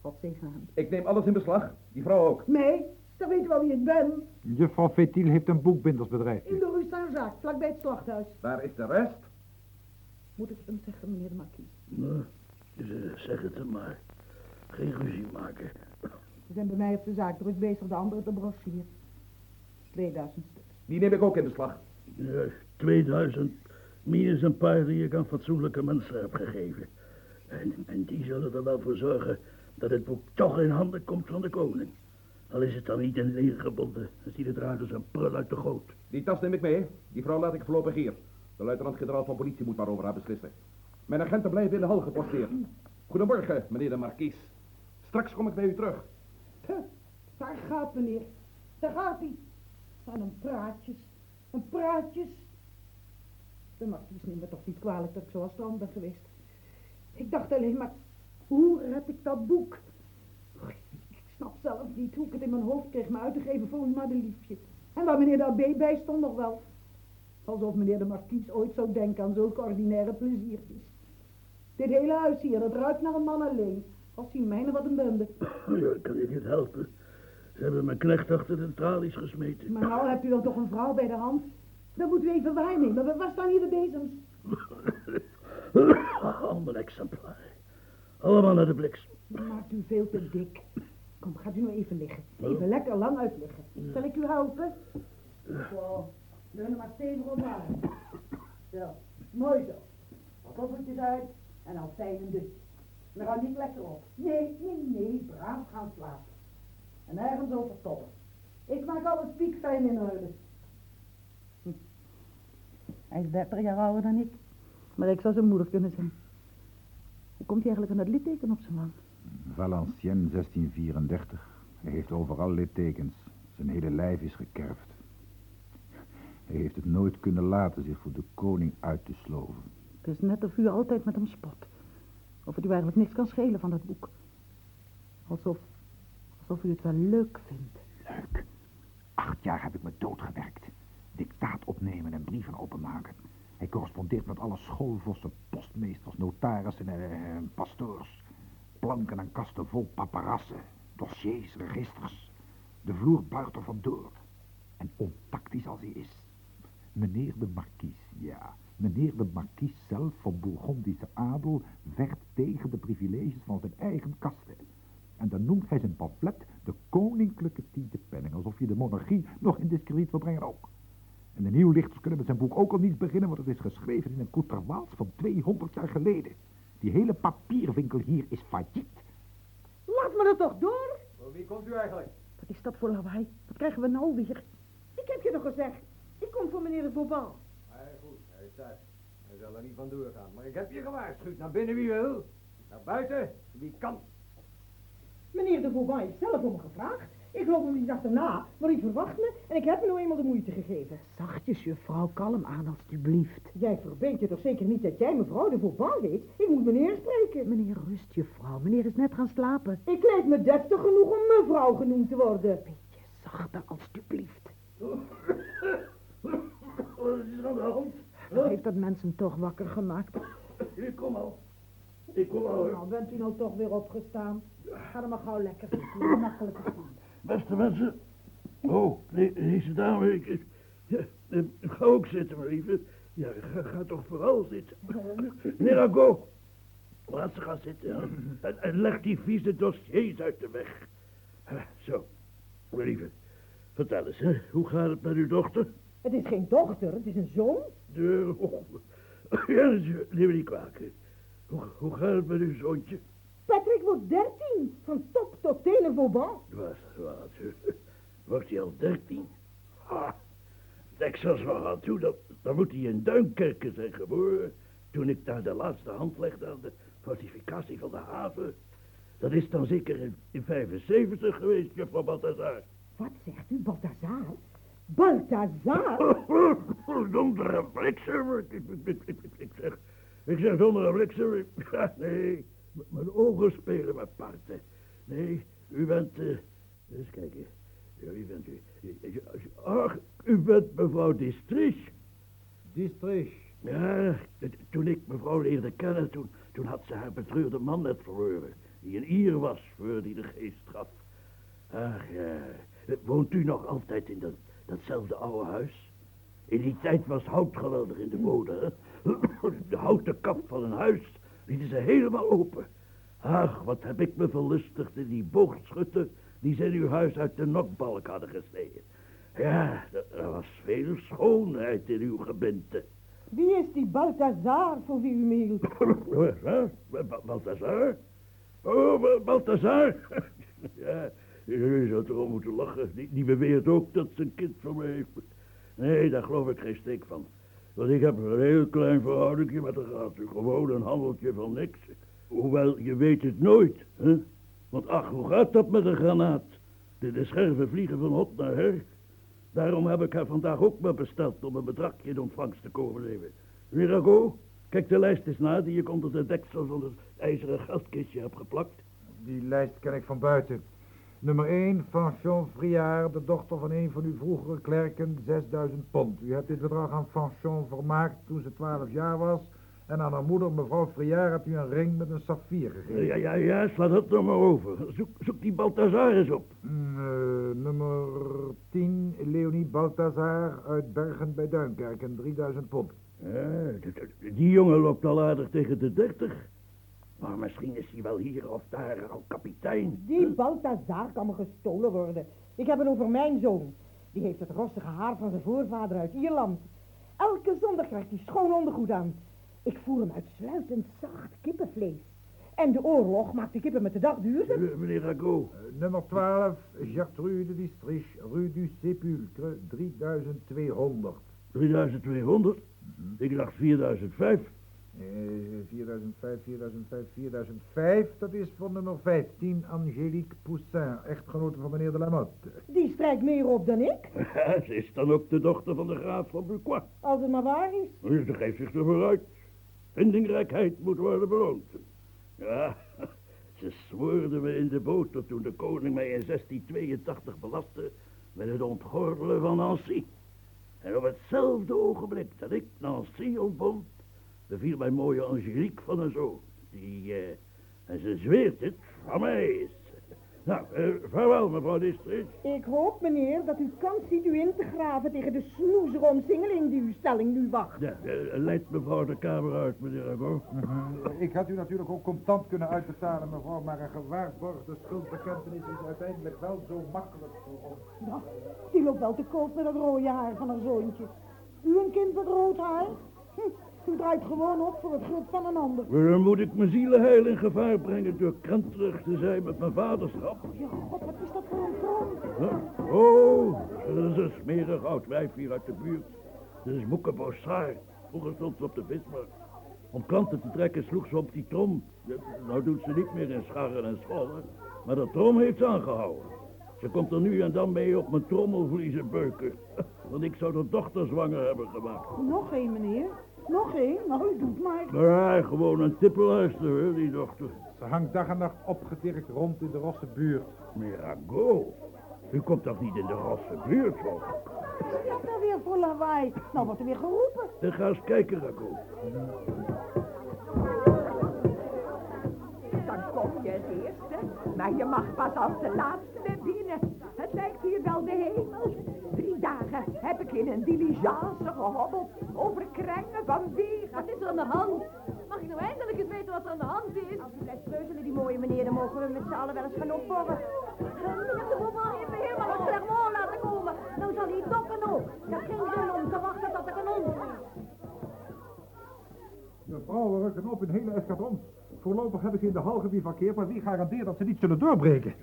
God zegen hem. Ik neem alles in beslag. Die vrouw ook. Mij, dan weet u wel wie ik ben. Juffrouw Fétil heeft een boekbindersbedrijf. In de Rue Saint-Jacques, vlakbij het slachthuis. Waar is de rest? Moet ik hem zeggen, meneer de marquis? Dus, zeg het hem maar. Geen ruzie maken. Ze zijn bij mij op de zaak druk bezig de anderen te brocheren. 2000 stuks. Die neem ik ook in beslag. Ja, 2000. Minus een paar die ik aan fatsoenlijke mensen heb gegeven. En, en die zullen er wel voor zorgen dat het boek toch in handen komt van de koning. Al is het dan niet in leer gebonden, dan ziet het eruit als een prul uit de goot. Die tas neem ik mee. Die vrouw laat ik voorlopig hier. De luitenant-generaal van politie moet maar over haar beslissen. Mijn agenten blijven in de hal geposteerd. Goedemorgen, meneer de markies. Straks kom ik bij u terug. Daar gaat meneer. Daar gaat hij. En een praatjes. Een praatjes. De markies neemt me toch niet kwalijk dat ik zo strand ben geweest. Ik dacht alleen maar, hoe red ik dat boek? Ik snap zelf niet hoe ik het in mijn hoofd kreeg me uit te geven voor uw madeliefje. En waar meneer de abbé bij stond nog wel. Alsof meneer de markies ooit zou denken aan zulke ordinaire pleziertjes. Dit hele huis hier, dat ruikt naar een man alleen. Als zien mijne wat een bende. Ja, kan ik het helpen? Ze hebben mijn knecht achter de tralies gesmeten. Maar nou hebt u dan toch een vrouw bij de hand? Dan moet u even waarnemen. Waar waar staan hier de bezems? Allemaal exemplaren. Allemaal naar de bliksem. Maakt u veel te dik. Kom, gaat u nou even liggen. Even lekker lang uitliggen. Zal ik u helpen? Zo, leun er maar stevig op. Zo, mooi zo. Wat koffertjes uit en dan fijn en dun. En dan niet lekker op. Nee, nee, nee, braaf gaan slapen. En nergens over tollen. Ik maak alles piekfijn in orde. Hm. Hij is 30 jaar ouder dan ik. Maar ik zou zijn moeder kunnen zijn. Hoe komt hij eigenlijk aan dat litteken op zijn wang? Valenciennes 1634. Hij heeft overal littekens. Zijn hele lijf is gekerfd. Hij heeft het nooit kunnen laten zich voor de koning uit te sloven. Het net of u altijd met hem spot. Of het u eigenlijk niks kan schelen van dat boek. Alsof, alsof u het wel leuk vindt. Leuk. Acht jaar heb ik me doodgewerkt. Dictaat opnemen en brieven openmaken. Hij correspondeert met alle schoolvossen, postmeesters, notarissen en eh, pastoors. Planken en kasten vol paparassen, dossiers, registers. De vloer buigt er vandoor. En ontactisch als hij is. Meneer de markies, ja. Meneer de markies zelf van Bourgondische adel vecht tegen de privileges van zijn eigen kasten. En dan noemt hij zijn pamflet de koninklijke tiende penning, alsof je de monarchie nog in discrediet wil brengen ook. En de nieuwlichters kunnen met zijn boek ook al niet beginnen, want het is geschreven in een coutrewaals van 200 jaar geleden. Die hele papierwinkel hier is failliet. Laat me er toch door. Voor wie komt u eigenlijk? Wat is dat voor lawaai? Wat krijgen we nou weer? Ik heb je nog gezegd. Ik kom voor meneer de Vauban. Goed, hij zal er niet van doorgaan. Maar ik heb je gewaarschuwd. Naar binnen wie wil. Naar buiten wie kan. Meneer de Vauban heeft zelf om me gevraagd. Ik loop hem niet achterna, maar ik verwacht me en ik heb me nou eenmaal de moeite gegeven. Zachtjes, juffrouw, kalm aan alstublieft. Jij verbeet je toch zeker niet dat jij mevrouw de Vauban weet? Ik moet meneer spreken. Meneer, rust, juffrouw. Meneer is net gaan slapen. Ik kleed me deftig genoeg om mevrouw genoemd te worden. Beetje zachter, alstublieft. Wat is er aan de hand? Heeft dat mensen toch wakker gemaakt. Ik kom al. Ik kom al. Nou, bent u nou toch weer opgestaan? Ga dan maar gauw lekker zitten, makkelijk staan. Beste mensen. Oh, nee, deze dame, ik, ga ook zitten, maar lieve. Ja, ga, ga toch vooral zitten. Meneer Rago, laat ze gaan zitten. En, en leg die vieze dossiers uit de weg. Zo, lieve. Vertel eens, hè, hoe gaat het met uw dochter? Het is geen dochter, het is een zoon. De, oh, ja, neem me niet kwalijk. hè. Hoe, hoe gaat het met uw zoontje? Patrick wordt dertien, van top tot tenen Vauban. Wat, wat, wordt hij al dertien? Ha, ik zou zo aan toe, dan, dan moet hij in Duinkerken zijn geboren. Toen ik daar de laatste hand legde aan de fortificatie van de haven. Dat is dan zeker in, in 75 geweest, juffrouw Balthazar. Wat zegt u, Balthazar? Balthazar? Zonder een bliksem. Ik, ik, ik, ik, ik- ik zeg, ik zeg zonder een bliksem. Ja, nee, mijn ogen spelen met parten. Nee, u bent, eh, eens kijken. Ja, wie bent u? Ach, u bent mevrouw Districh. Districh. Ja, toen ik mevrouw leerde kennen, toen, toen had ze haar betreurde man net verloren. Die een Ier was, voor die de geest gaf. Ach ja, woont u nog altijd in dat, datzelfde oude huis? In die tijd was hout geweldig in de mode, hè? De houten kap van een huis lieten ze helemaal open. Ach, wat heb ik me verlustigd in die boogschutten die ze in uw huis uit de nokbalk hadden gesneden. Ja, er was veel schoonheid in uw gebinte. Wie is die Balthazar voor wie u me hield? Wat? Ba- Balthazar? Oh, Ba- Balthazar? ja, je zou al moeten lachen. Die, die beweert ook dat ze een kind van me heeft. Nee, daar geloof ik geen steek van. Want ik heb een heel klein verhoudingje met haar gehad. Gewoon een handeltje van niks. Hoewel, je weet het nooit, hè? Want ach, hoe gaat dat met een granaat? De, de scherven vliegen van hot naar her. Daarom heb ik haar vandaag ook maar besteld om een bedragje in ontvangst te komen nemen. Meneer Rago, kijk de lijst eens na die ik onder de deksel van het ijzeren geldkistje heb geplakt. Die lijst ken ik van buiten. Nummer 1, Fanchon Friard, de dochter van een van uw vroegere klerken, 6000 pond. U hebt dit bedrag aan Fanchon vermaakt toen ze 12 jaar was. En aan haar moeder, mevrouw Friard, hebt u een ring met een saffier gegeven. Ja, ja, ja, sla dat nog maar over. Zoek, zoek die Balthazar eens op. Mm, eh, nummer 10, Leonie Balthazar uit Bergen bij Duinkerken, 3000 pond. Ja, d- die jongen loopt al aardig tegen de dertig. Maar misschien is hij wel hier of daar al kapitein. Die Balthazar kan me gestolen worden. Ik heb het over mijn zoon. Die heeft het rossige haar van zijn voorvader uit Ierland. Elke zondag krijgt hij schoon ondergoed aan. Ik voer hem uitsluitend zacht kippenvlees. En de oorlog maakt de kippen met de dag duurder. Eh, Meneer Rago, Eh, nummer 12, Gertrude Districh, Rue du Sépulcre, 3200. 3200? Ik dacht 4005. Eh, 4005, 4005, 4005, dat is voor nummer 15, Angélique Poussin, echtgenote van meneer de Lamotte. Die strijkt meer op dan ik, Ze is dan ook de dochter van de graaf van Bucois. als het maar waar is. Dus ze geeft zich ervoor uit. Vindingrijkheid moet worden beloond. Ja, ze zwoorden me in de boter toen de koning mij in 1682 belastte met het ontgordelen van Nancy. En op hetzelfde ogenblik dat ik Nancy ontbond, beviel mijn mooie Angelique van een zoon. Die, eh, en ze zweert het, van mij is. Nou, eh, vaarwel mevrouw District. Ik hoop, meneer, dat u kans ziet u in te graven tegen de snoezige omsingeling die uw stelling nu wacht. Ja, eh, leidt mevrouw de kamer uit, meneer Rago. Eh, Ik had u natuurlijk ook contant kunnen uitbetalen, mevrouw, maar een gewaarborgde schuldbekentenis is uiteindelijk wel zo makkelijk voor ons. Ja, die loopt wel te koop met dat rode haar van haar zoontje. U een kind met rood haar? Hm, u draait gewoon op voor het gut van een ander. Dan moet ik mijn zielenheil in gevaar brengen door krenterig te zijn met mijn vaderschap. Ja, god, wat is dat voor een trom? Huh? Oh, dat is een smerig oud wijf hier uit de buurt. Dat is Moeke. Vroeger stond ze op de vismarkt. Om klanten te trekken sloeg ze op die trom. Nou doet ze niet meer in scharren en schollen, maar dat trom heeft ze aangehouden. Ze komt er nu en dan mee op mijn trommelvliezen beuken. Want ik zou de dochter zwanger hebben gemaakt. Nog één, meneer. Nog één? Nou, u doet maar. Maar gewoon een tippelhuister, hoor, die dochter. Ze hangt dag en nacht opgetirkt rond in de rosse buurt. Mirago, u komt toch niet in de rosse buurt, toch? Wat is dat nou weer voor lawaai? Nou wordt er weer geroepen. Dan ga eens kijken, Rago. Dan kom je het eerste, maar je mag pas als de laatste binnen. Het lijkt hier wel de hemel. Dagen heb ik in een diligence gehobbeld over krengen van wegen. Wat is er aan de hand? Mag ik nou eindelijk eens weten wat er aan de hand is? Als u blijft sleutelen, die mooie meneer, dan mogen we met z'n allen wel eens gaan opborren. Meneer de Bommel heeft me helemaal op Clermont laten komen. Nou zal hij dokken ook. Ik heb geen zin om te wachten tot de kanon. De vrouwen rukken op in hele eskadrons. Voorlopig hebben ze in de hal gebivakkeerd, maar wie garandeert dat ze niet zullen doorbreken?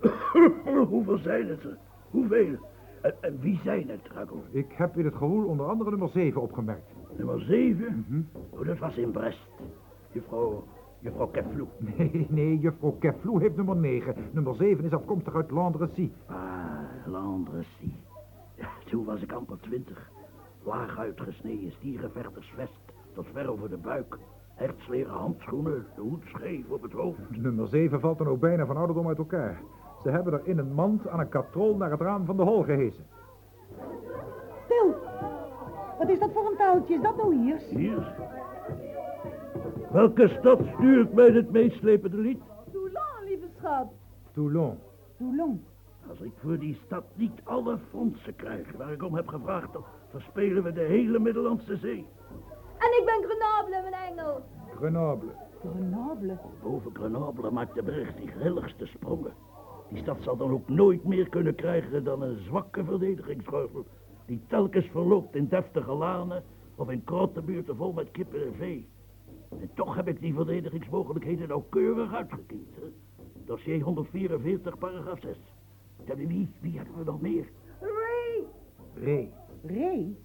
Hoeveel zijn het er? Hoeveel? En, en wie zijn het, Rago? Ik heb in het gehoor onder andere nummer 7 opgemerkt. Nummer zeven? Oh, dat was in Brest. Juffrouw, juffrouw Kefloe. Nee, nee, juffrouw Kefloe heeft nummer 9. Nummer 7 is afkomstig uit Landrecy. Ah, Landrecy. Ja, toen was ik amper twintig. Laag uitgesneden stierenvechtersvest tot ver over de buik. Hertsleren handschoenen, de hoed scheef op het hoofd. Nummer 7 valt dan ook bijna van ouderdom uit elkaar. Ze hebben er in een mand aan een katrol naar het raam van de hol gehesen. Stil. Wat is dat voor een touwtje? Is dat nou hier? Hier. Welke stad stuurt mij dit meeslepende lied? Toulon, lieve schat. Toulon. Toulon. Als ik voor die stad niet alle fondsen krijg waar ik om heb gevraagd, dan verspelen we de hele Middellandse Zee. En ik ben Grenoble, mijn engel. Grenoble. Grenoble. Boven Grenoble maakt de bericht die grilligste sprongen. Die stad zal dan ook nooit meer kunnen krijgen dan een zwakke verdedigingsgordel, die telkens verloopt in deftige lanen of in krottenbuurten vol met kippen en vee. En toch heb ik die verdedigingsmogelijkheden nauwkeurig uitgekiend. Hè? Dossier 144, paragraaf 6. Ja, wie, wie hebben we nog meer? Ray. Ree. Ray.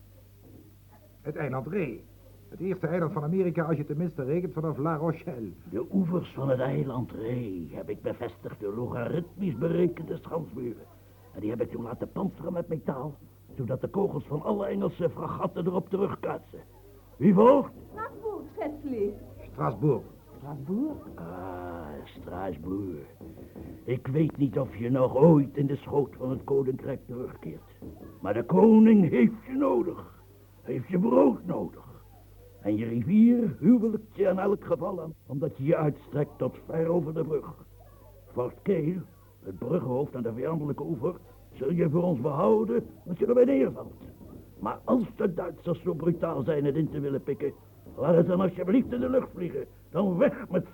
Het eiland Ree. Het eerste eiland van Amerika als je tenminste rekent vanaf La Rochelle. De oevers van het eiland Ree heb ik bevestigd door logaritmisch berekende schansmuren. En die heb ik toen laten panseren met metaal, zodat de kogels van alle Engelse fragatten erop terugkaatsen. Wie volgt? Strasbourg, schetsel. Strasbourg. Strasbourg. Ah, Straatsburg. Ik weet niet of je nog ooit in de schoot van het koninkrijk terugkeert. Maar de koning heeft je nodig. Heeft je brood nodig. En je rivier huwelijkt je in elk geval aan, omdat je je uitstrekt tot ver over de brug. Fort Keel, het bruggenhoofd aan de vijandelijke oever, zul je voor ons behouden als je erbij neervalt. Maar als de Duitsers zo brutaal zijn het in te willen pikken, laat het dan alsjeblieft in de lucht vliegen. Dan weg met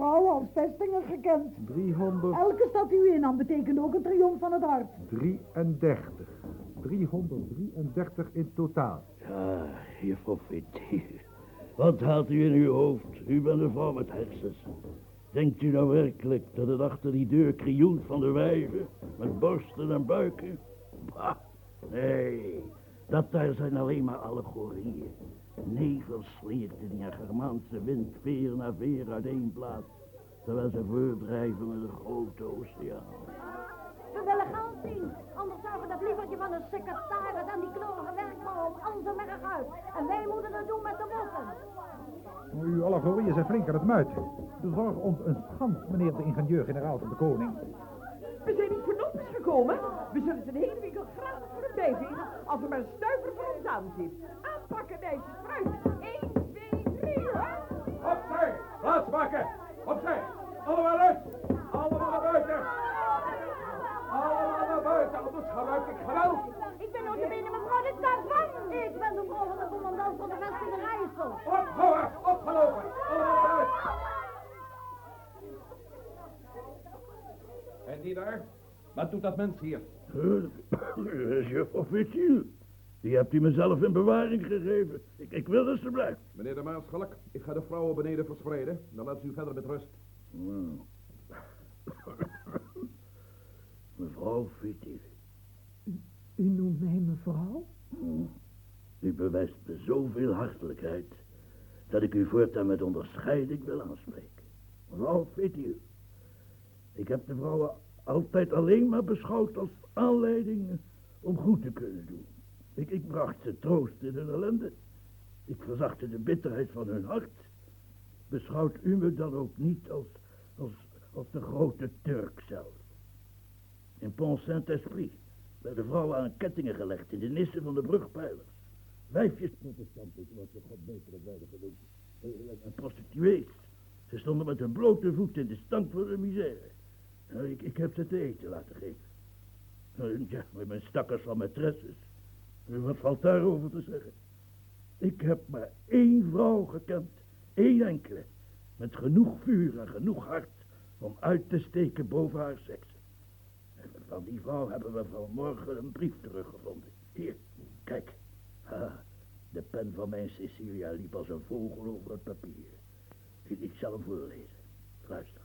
vrouwen als vestingen gekend. 300. Elke stad u innam betekent ook een triomf van het hart. 33. 333 in totaal. Ja, juffrouw Fitty. Wat haalt u in uw hoofd? U bent een vrouw met hersens. Denkt u nou werkelijk dat het achter die deur krioelt van de wijven? Met borsten en buiken? Bah, nee. Dat daar zijn alleen maar allegorieën. Nevelslierten die een Germaanse wind veer na veer uiteenblaast. Terwijl ze voordrijven met een grote oceaan. We willen geld zien. Anders zou we dat lievertje van een secretaris en die knorrige werkman op onze merg uit. En wij moeten het doen met de bossen. Uw allegorieën zijn flink aan het muiten. Bezorg ons een schans, meneer de ingenieur-generaal van de koning. We zijn niet voor niks gekomen. We zullen ze de hele winkel graag voor hem bijvegen als er maar een stuiver voor ons aan zit. Aanpakken, meisjes, fruit. 1, 2, 3, hè? Opzij! Plaats maken! Opzij! Allemaal uit! Allemaal naar buiten! Allemaal naar buiten, anders gebruik ik geweld! Ik ben notabene mevrouw de Tavan. Ik ben de vrouw van de commandant van de vesting Rijssel. Opzij! Daar? Wat doet dat mens hier? Je officier. Die hebt u mezelf in bewaring gegeven. Ik, ik wil dat ze blijft. Meneer de Maarschalk, ik ga de vrouwen beneden verspreiden. Dan laat u verder met rust. Nou. Mevrouw Fitty, U noemt mij mevrouw? u bewijst me zoveel hartelijkheid dat ik u voortaan met onderscheiding wil aanspreken. Mevrouw Fitty, ik heb de vrouwen altijd alleen maar beschouwd als aanleiding om goed te kunnen doen. Ik, ik bracht ze troost in hun ellende. Ik verzachtte de bitterheid van hun hart. Beschouwt u me dan ook niet als, als, als de grote Turk zelf? In Pont Saint-Esprit werden vrouwen aan kettingen gelegd in de nissen van de brugpijlers. Wijfjes protestanten, zoals ze godbetelijk werden genoemd. En prostituees. Ze stonden met hun blote voet in de stank van de misère. Nou, ik, ik heb ze te eten laten geven. Nou, Ja, met mijn stakkers van maîtresses. Wat valt daarover te zeggen? Ik heb maar één vrouw gekend. één enkele. Met genoeg vuur en genoeg hart om uit te steken boven haar seks. En van die vrouw hebben we vanmorgen een brief teruggevonden. Hier, kijk. Ha, de pen van mijn Cecilia liep als een vogel over het papier. Ik, ik zal hem voorlezen. Luister.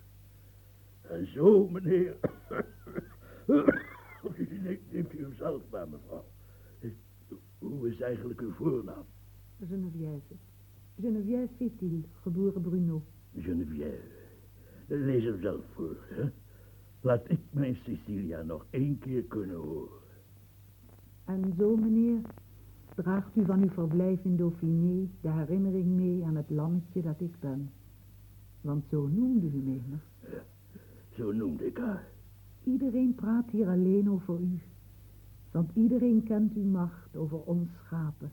En zo, meneer. Neemt u hem zelf maar, mevrouw. Hoe is eigenlijk uw voornaam? Geneviève. Geneviève Fétil, geboren Bruno. Geneviève. Lees hem zelf voor, hè? Laat ik mijn Cecilia nog één keer kunnen horen. En zo, meneer, draagt u van uw verblijf in Dauphiné de herinnering mee aan het lammetje dat ik ben. Want zo noemde u mij nog. Zo noemde ik haar. Iedereen praat hier alleen over u. Want iedereen kent uw macht over ons schapen.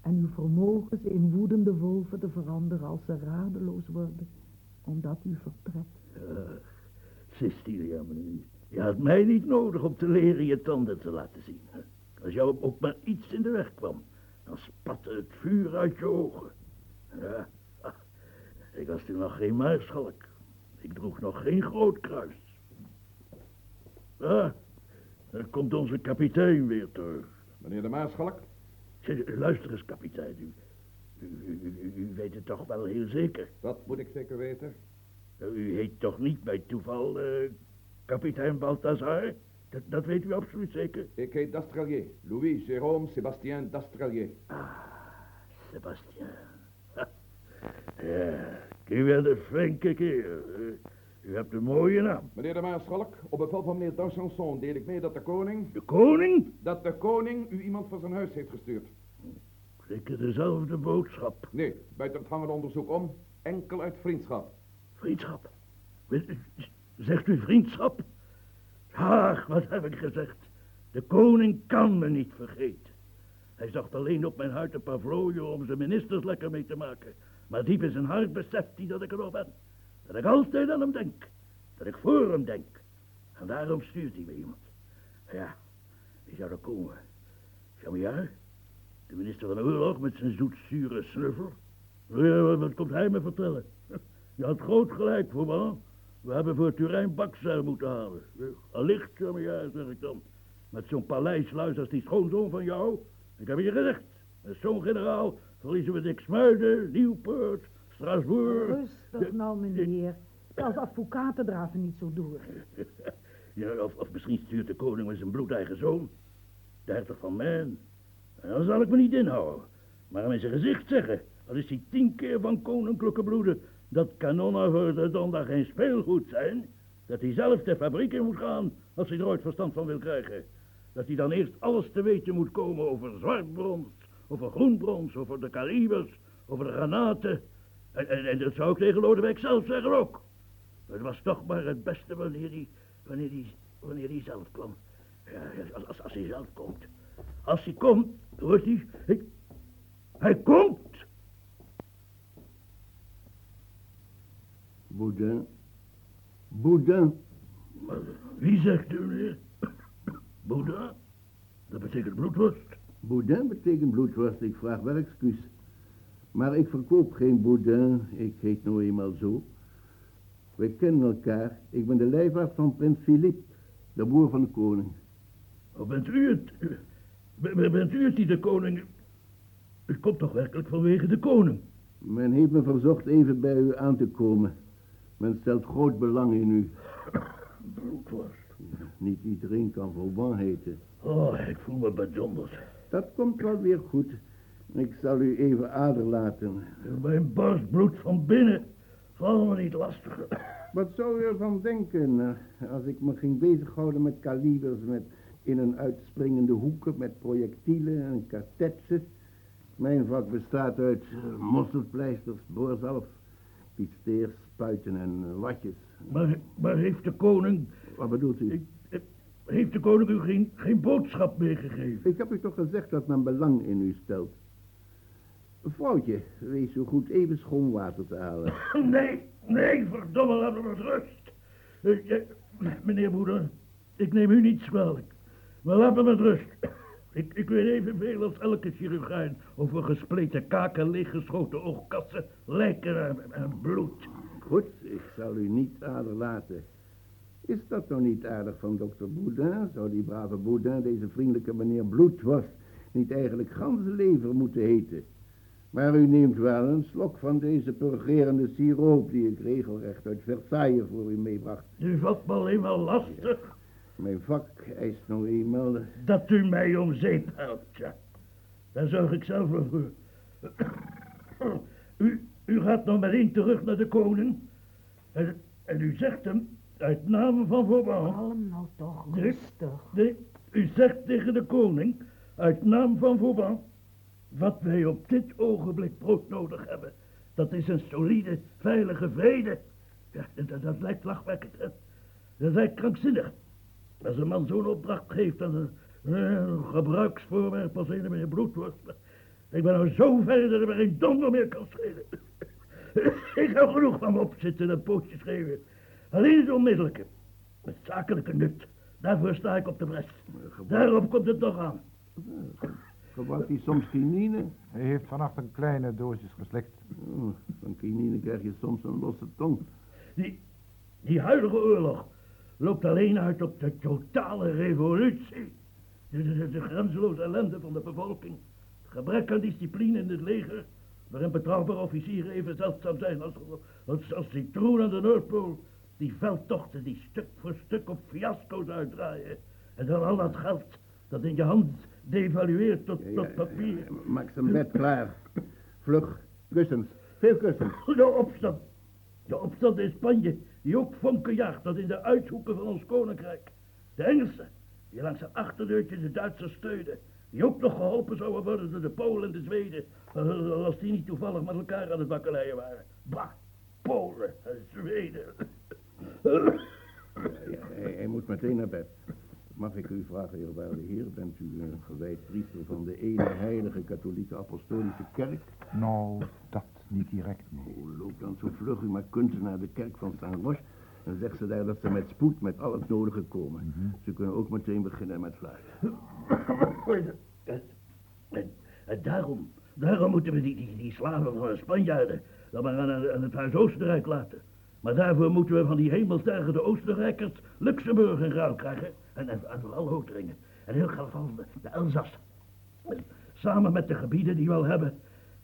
En uw vermogen ze in woedende wolven te veranderen als ze radeloos worden. Omdat u vertrekt. Ach, Cecilia, meneer. Je had mij niet nodig om te leren je tanden te laten zien. hè. Als jou ook maar iets in de weg kwam, dan spatte het vuur uit je ogen. Ja, ik was toen nog geen maarschalk. Ik droeg nog geen groot kruis. Ah, daar komt onze kapitein weer terug. Meneer de Maarschalk? Luister eens, kapitein. U, u, u- u- u weet het toch wel heel zeker? Dat moet ik zeker weten. U heet toch niet bij toeval eh, kapitein Balthazar? Dat, dat weet u absoluut zeker? Ik heet Dastralier. Louis Jérôme Sébastien Dastralier. Sebastien. Ha. Ja, u bent een flinke hè. U hebt een mooie naam. Meneer de Maarschalk, op bevel van meneer D'Archanson deel ik mee dat de koning... De koning? Dat de koning u iemand voor zijn huis heeft gestuurd. Zeker dezelfde boodschap. Nee, buiten het hangende onderzoek om, enkel uit vriendschap. Vriendschap. Zegt u vriendschap? Ach, wat heb ik gezegd? De koning kan me niet vergeten. Hij zocht alleen op mijn huid een paar vlooien om zijn ministers lekker mee te maken. Maar diep in zijn hart beseft hij dat ik er nog ben. Dat ik altijd aan hem denk. Dat ik voor hem denk. En daarom stuurt hij me iemand. Ja, wie zou er komen? Jean-Michel? De minister van de oorlog met zijn zoetzure snuffel? Ja, wat, komt hij me vertellen? Je had groot gelijk, voorman. We hebben voor Turijn bakzeil moeten halen. Allicht, Jean-Michel, zeg ik dan. Met zo'n paleisluis als die schoonzoon van jou. Ik heb je gezegd. Zo'n generaal verliezen we Dixmuiden, Nieuwpoort, Strasbourg. Rustig nou, meneer. Als advocaten draven niet zo door. Ja, of, of misschien stuurt de koning met zijn bloedeigen zoon. De hertog van Maine. En dan zal ik me niet inhouden. Maar hem in zijn gezicht zeggen. Al is hij tien keer van koninklijke bloeden. Dat kanonnen voor de donderdag geen speelgoed zijn. Dat hij zelf de fabriek in moet gaan. Als hij er ooit verstand van wil krijgen. Dat hij dan eerst alles te weten moet komen over zwartbrons. Over groenbrons. Over de kalibers. Over de granaten. En, en, en dat zou ik tegen Lodewijk zelf zeggen ook. Het was toch maar het beste wanneer hij, wanneer hij, wanneer hij zelf kwam. Ja, als, als, als hij zelf komt. Als hij komt, hoort hij, hij, hij komt. Boudin. Boudin. Maar wie zegt u, meneer? Boeddha? Dat betekent bloedworst. Boudin betekent bloedworst, ik vraag wel excuus. Maar ik verkoop geen Boudin, ik heet nou eenmaal zo. We kennen elkaar, ik ben de lijfarts van prins Philippe. De broer van de koning. Of bent u het? Bent u het die de koning... U komt toch werkelijk vanwege de koning? Men heeft me verzocht even bij u aan te komen. Men stelt groot belang in u. Bloedworst. Niet iedereen kan Vauban heten. Oh, ik voel me bedonderd. Dat komt wel weer goed. Ik zal u even aderlaten. Mijn borst bloedt van binnen. Val me niet lastig. Wat zou u ervan denken eh, als ik me ging bezighouden met kalibers, met in- en uitspringende hoeken, met projectielen en kartetsen? Mijn vak bestaat uit eh, mosterdpleisters, boorzalf, pisteers, spuiten en eh, watjes. Maar, maar heeft de koning... Wat bedoelt u? Ik- Heeft de koning u geen, geen boodschap meegegeven? Ik heb u toch gezegd dat men belang in u stelt. Vrouwtje, wees zo goed even schoon water te halen. Nee, nee, verdomme, laat me met rust. Eh, eh, Meneer broeder, ik neem u niet kwalijk. Maar laat me met rust. Ik, ik weet evenveel als elke chirurgijn over gespleten kaken, leeggeschoten oogkassen, lijken en, en bloed. Goed, ik zal u niet aderlaten. Is dat nou niet aardig van dokter Boudin? Zou die brave Boudin, deze vriendelijke meneer Bloedworst, niet eigenlijk ganzenlever moeten heten? Maar u neemt wel een slok van deze purgerende siroop die ik regelrecht uit Versailles voor u meebracht. U valt me alleen maar lastig Mijn vak eist nou eenmaal... dat u mij om zeep helpt, ja. Daar zorg ik zelf wel voor. U, u gaat nog meteen terug naar de koning. En, en u zegt hem, uit naam van Vauban... Kalm nou toch, rustig. Nee, u zegt tegen de koning, uit naam van Vauban, wat wij op dit ogenblik broodnodig hebben. Dat is een solide, veilige vrede. Ja, dat, dat lijkt lachwekkend, hè. Dat lijkt krankzinnig. Als een man zo'n opdracht geeft aan een, een gebruiksvoorwerp als een meneer bloedworst. Ik ben nou zo ver dat er me geen donder meer kan schelen. Ik heb genoeg van me opzitten en pootjes schreeuwen. Alleen het onmiddellijke. Het zakelijke nut. Daarvoor sta ik op de bres. Daarop komt het nog aan. Gebruikt hij soms quinine? Hij heeft vannacht een kleine dosis geslikt. Oh, van quinine krijg je soms een losse tong. Die, die huidige oorlog loopt alleen uit op de totale revolutie. De, de, de grenzeloze ellende van de bevolking. Het gebrek aan discipline in het leger. Waarin betrouwbare officieren even zeldzaam zijn als, als, als citroen aan de Noordpool. Die veldtochten die stuk voor stuk op fiasco's uitdraaien. En dan al dat geld dat in je hand devalueert tot, tot papier. Maak zijn bed klaar. Vlug, kussens, veel kussens. De opstand. De opstand in Spanje, die ook vonken jaagt tot in de uithoeken van ons koninkrijk. De Engelsen, die langs een achterdeurtje de Duitsers steunen. Die ook nog geholpen zouden worden door de Polen en de Zweden. eh, Als die niet toevallig met elkaar aan het bakkeleien waren. Bah, Polen en Zweden. Hij, hij moet meteen naar bed. Mag ik u vragen, eerwaarde heer, bent u een gewijd priester van de ene heilige katholieke apostolische kerk? Nou, dat niet direct, nee. Oh, loop dan zo vlug u maar kunt naar de kerk van Saint Roche en zeg ze daar dat ze met spoed met al het nodige komen. Ze kunnen ook meteen beginnen met fluiten. En, en, en daarom, daarom moeten we die, die, die slaven van de Spanjaarden dan maar aan, aan het huis Oostenrijk laten. Maar daarvoor moeten we van die hemelstergende Oostenrijkers Luxemburg in ruil krijgen. En, en, en vooral Hootringen. En heel geval de, de Elzas. Samen met de gebieden die we al hebben.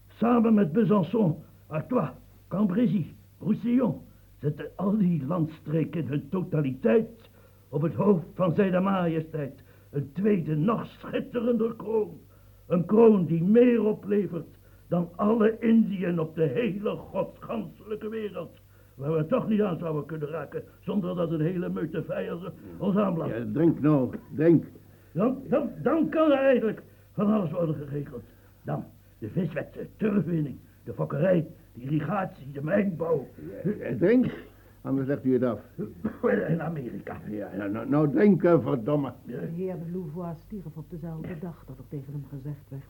Samen met Besançon, Artois, Cambrésis, Roussillon. Zetten al die landstreken hun totaliteit op het hoofd van zijn majesteit. Een tweede, nog schitterender kroon. Een kroon die meer oplevert dan alle Indiën op de hele godsganselijke wereld. Waar we toch niet aan zouden kunnen raken zonder dat een hele meute vijanden ons aanblazen. Ja, drink nou, drink. Dan, dan, dan kan er eigenlijk van alles worden geregeld. Dan de viswet, de turfwinning, de fokkerij, de irrigatie, de mijnbouw. Drink, anders legt u het af. In Amerika. Ja, nou, nou, nou drinken, verdomme. De heer de Louvois stierf op dezelfde dag dat er tegen hem gezegd werd.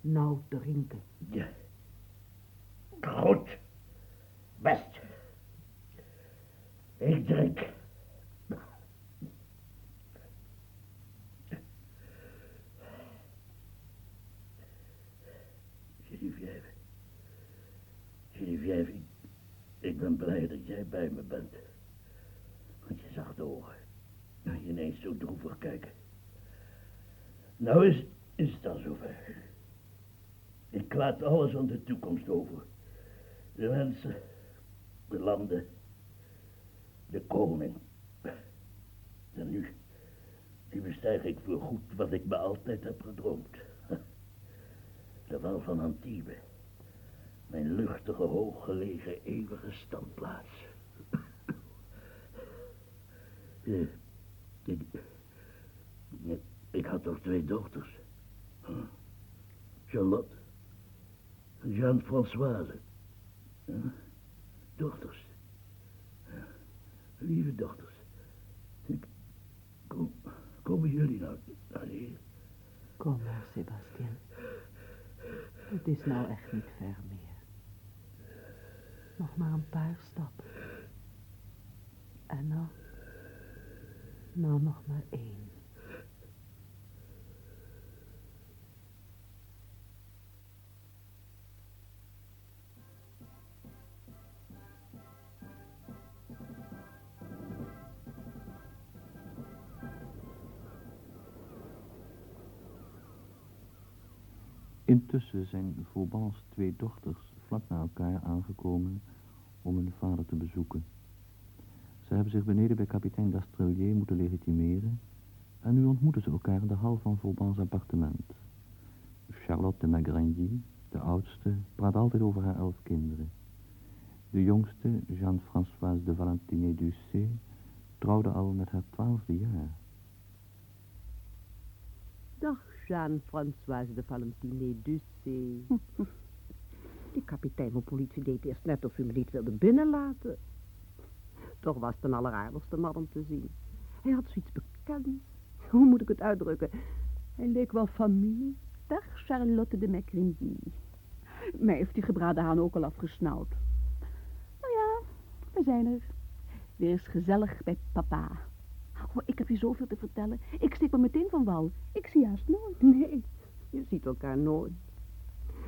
Nou drinken. Ja. Goed. Best. Ik drink. Geneviève. Geneviève, ik, ik ben blij dat jij bij me bent. Want je zachte ogen. Je ineens zo droevig kijken? Nou is, is het al zover. Ik laat alles aan de toekomst over. De mensen, de landen, de koning. En nu, nu bestijg ik voor goed wat ik me altijd heb gedroomd. De val van Antibes. Mijn luchtige, hooggelegen, eeuwige standplaats. Ik, ik, had toch twee dochters. Charlotte en Jeanne-Françoise. Dochters. Lieve dochters. Kom, komen jullie nou naar? Kom maar, Sebastian. Het is nou echt niet ver meer. Nog maar een paar stappen. En nou, nou nog maar één. Intussen zijn Vauban's twee dochters vlak na elkaar aangekomen om hun vader te bezoeken. Ze hebben zich beneden bij kapitein Dastrelier moeten legitimeren en nu ontmoeten ze elkaar in de hal van Vauban's appartement. Charlotte de Magrandie, de oudste, praat altijd over haar elf kinderen. De jongste, Jeanne-Françoise de Valentine Ducé, trouwde al met haar twaalfde jaar. Dag, Jeanne-Françoise de Valentine Ducé. Die kapitein van politie deed eerst net of u me niet wilde binnenlaten. Toch was het een alleraardigste man om te zien. Hij had zoiets bekends. Hoe moet ik het uitdrukken? Hij leek wel familie. Dag, Charlotte de Macrindy. Mij heeft die gebraden haan ook al afgesnauwd. Nou ja, we zijn er. Weer eens gezellig bij papa. Oh, ik heb je zoveel te vertellen. Ik steek me meteen van wal. Ik zie haast nooit. Nee, je ziet elkaar nooit.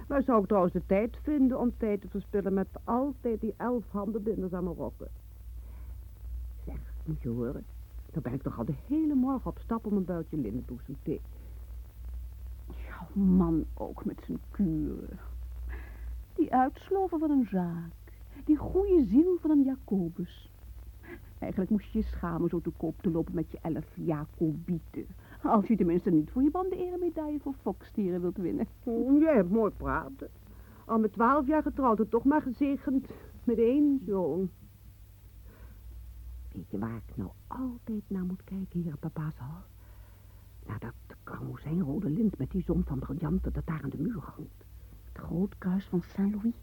Waar zou ik trouwens de tijd vinden om tijd te verspillen met altijd die elf handen binders aan mijn rokken? Zeg, moet je horen. Dan ben ik toch al de hele morgen op stap om een buitje lindenbloesem thee. Ja, man ook met zijn kuren. Die uitsloven van een zaak. Die goede ziel van een Jacobus. Eigenlijk moest je je schamen zo te koop te lopen met je elf Jacobieten. Als je tenminste niet voor je man de eremedaille voor fokstieren wilt winnen. jij hebt mooi praten. Al met twaalf jaar getrouwd en toch maar gezegend met één zoon. Weet je waar ik nou altijd naar moet kijken hier op papa's hal? Naar dat karmozijnrode lint met die zon van briljanten dat daar aan de muur hangt. Het groot kruis van Saint-Louis.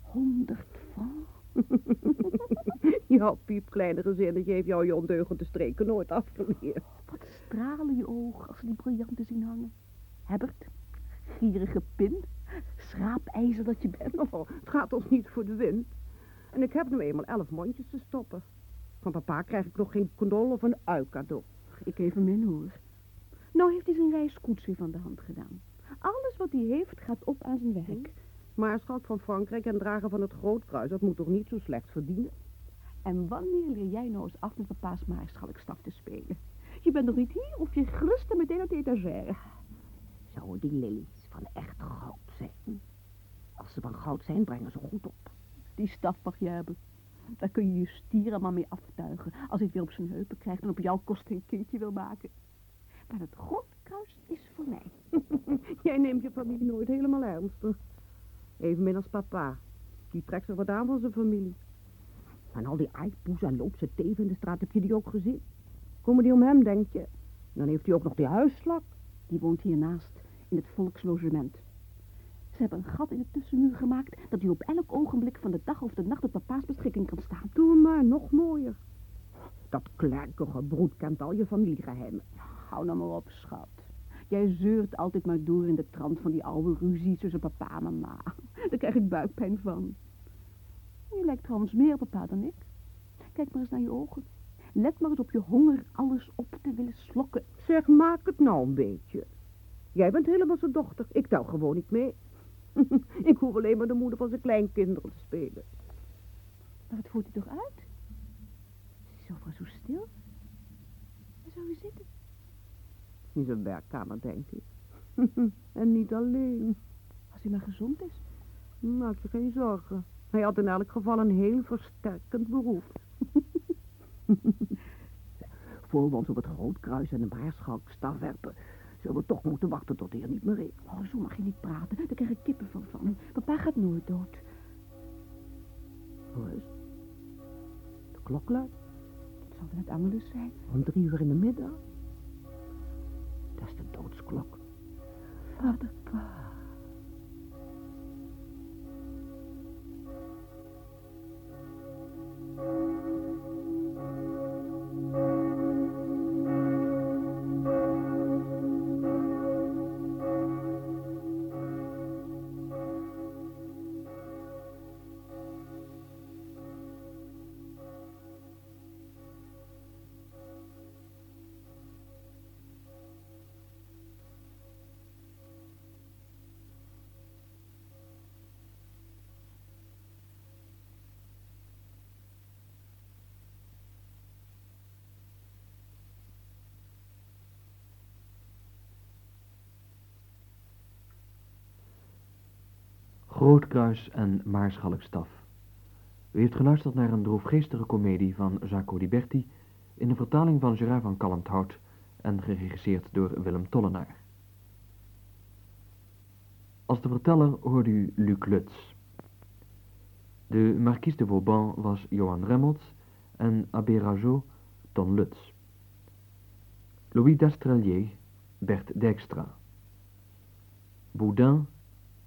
Honderd francs. Jouw piepkleine gezinnetje heeft jou je ondeugende streken nooit afgeleerd. Wat stralen je ogen als ze die briljanten zien hangen. Hebbert, gierige pin, schraapijzer dat je bent. Oh, het gaat ons niet voor de wind. En ik heb nu eenmaal elf mondjes te stoppen. Van papa krijg ik nog geen condol of een ui cadeau. Ik even min hoor. Nou heeft hij zijn reiskoets weer van de hand gedaan. Alles wat hij heeft gaat op aan zijn werk. Maarschalk van Frankrijk en drager van het Grootkruis, dat moet toch niet zo slecht verdienen? En wanneer leer jij nou eens af met papa's maarschalkstaf te spelen? Je bent nog niet hier of je glust er meteen uit de etagère. Zouden die lilies van echt goud zijn? Als ze van goud zijn, brengen ze goed op. Die staf mag je hebben. Daar kun je je stier maar mee aftuigen. Als hij het weer op zijn heupen krijgt en op jouw kosten een kindje wil maken. Maar het grootkruis is voor mij. Jij neemt je familie nooit helemaal ernstig. Evenmin als papa. Die trekt zich wat aan van zijn familie. En al die aipoes en loopse teven in de straat, heb je die ook gezien? Komen die om hem, denk je? Dan heeft hij ook nog die huisslak. Die woont hiernaast, in het volkslogement. Ze hebben een gat in de tussenmuur gemaakt... dat hij op elk ogenblik van de dag of de nacht op papa's beschikking kan staan. Doe maar, nog mooier. Dat klerkige broed kent al je familiegeheimen. Hou nou maar op, schat. Jij zeurt altijd maar door in de trant van die oude ruzie tussen papa en mama. Daar krijg ik buikpijn van. Je lijkt trouwens meer op papa dan ik. Kijk maar eens naar je ogen. Let maar eens op je honger alles op te willen slokken. Zeg, maak het nou een beetje. Jij bent helemaal zijn dochter. Ik tel gewoon niet mee. ik hoef alleen maar de moeder van zijn kleinkinderen te spelen. Maar het voert hij toch uit? Overal zo stil. Waar zou In zijn werkkamer, denkt ik. en niet alleen. Als hij maar gezond is. Maak je geen zorgen. Hij had in elk geval een heel versterkend beroep. Voor we ons op het grootkruis en de maarschalkstaf werpen, zullen we toch moeten wachten tot hij er niet meer is. Oh, zo mag je niet praten. Daar krijg ik kippenvel van. Papa gaat nooit dood. Hoe is De klok luidt. Het zal het Angelus zijn. Om drie uur in de middag. Dat is de doodsklok. Vader. Pa. Grootkruis en Maarschalkstaf. U heeft geluisterd naar een droefgeestige komedie van Jaco Liberti in de vertaling van Gerard van Kalmthout en geregisseerd door Willem Tollenaar. Als de verteller hoorde u Luc Lutz. De marquise de Vauban was Johan Remmels en Abbé Rajot Ton Lutz. Louis d'Astrelier, Bert Dijkstra. Boudin,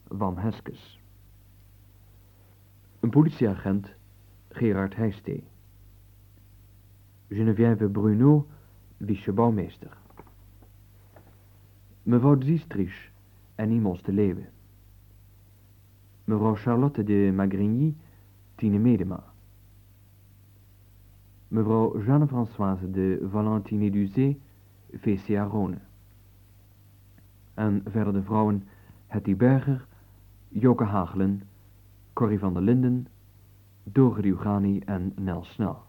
Wam Heskes. Een politieagent, Gerard Heijstee. Geneviève Bruno, vice-bouwmeester. Mevrouw Diestrich en Imons de Leeuwen. Mevrouw Charlotte de Magrigny, Tine Medema. Mevrouw Jeanne-Françoise de Valentine Duzé, Rone. En verder de vrouwen Hetty Berger, Joke Hagelen, Corrie van der Linden, Diogani en Nel Snel.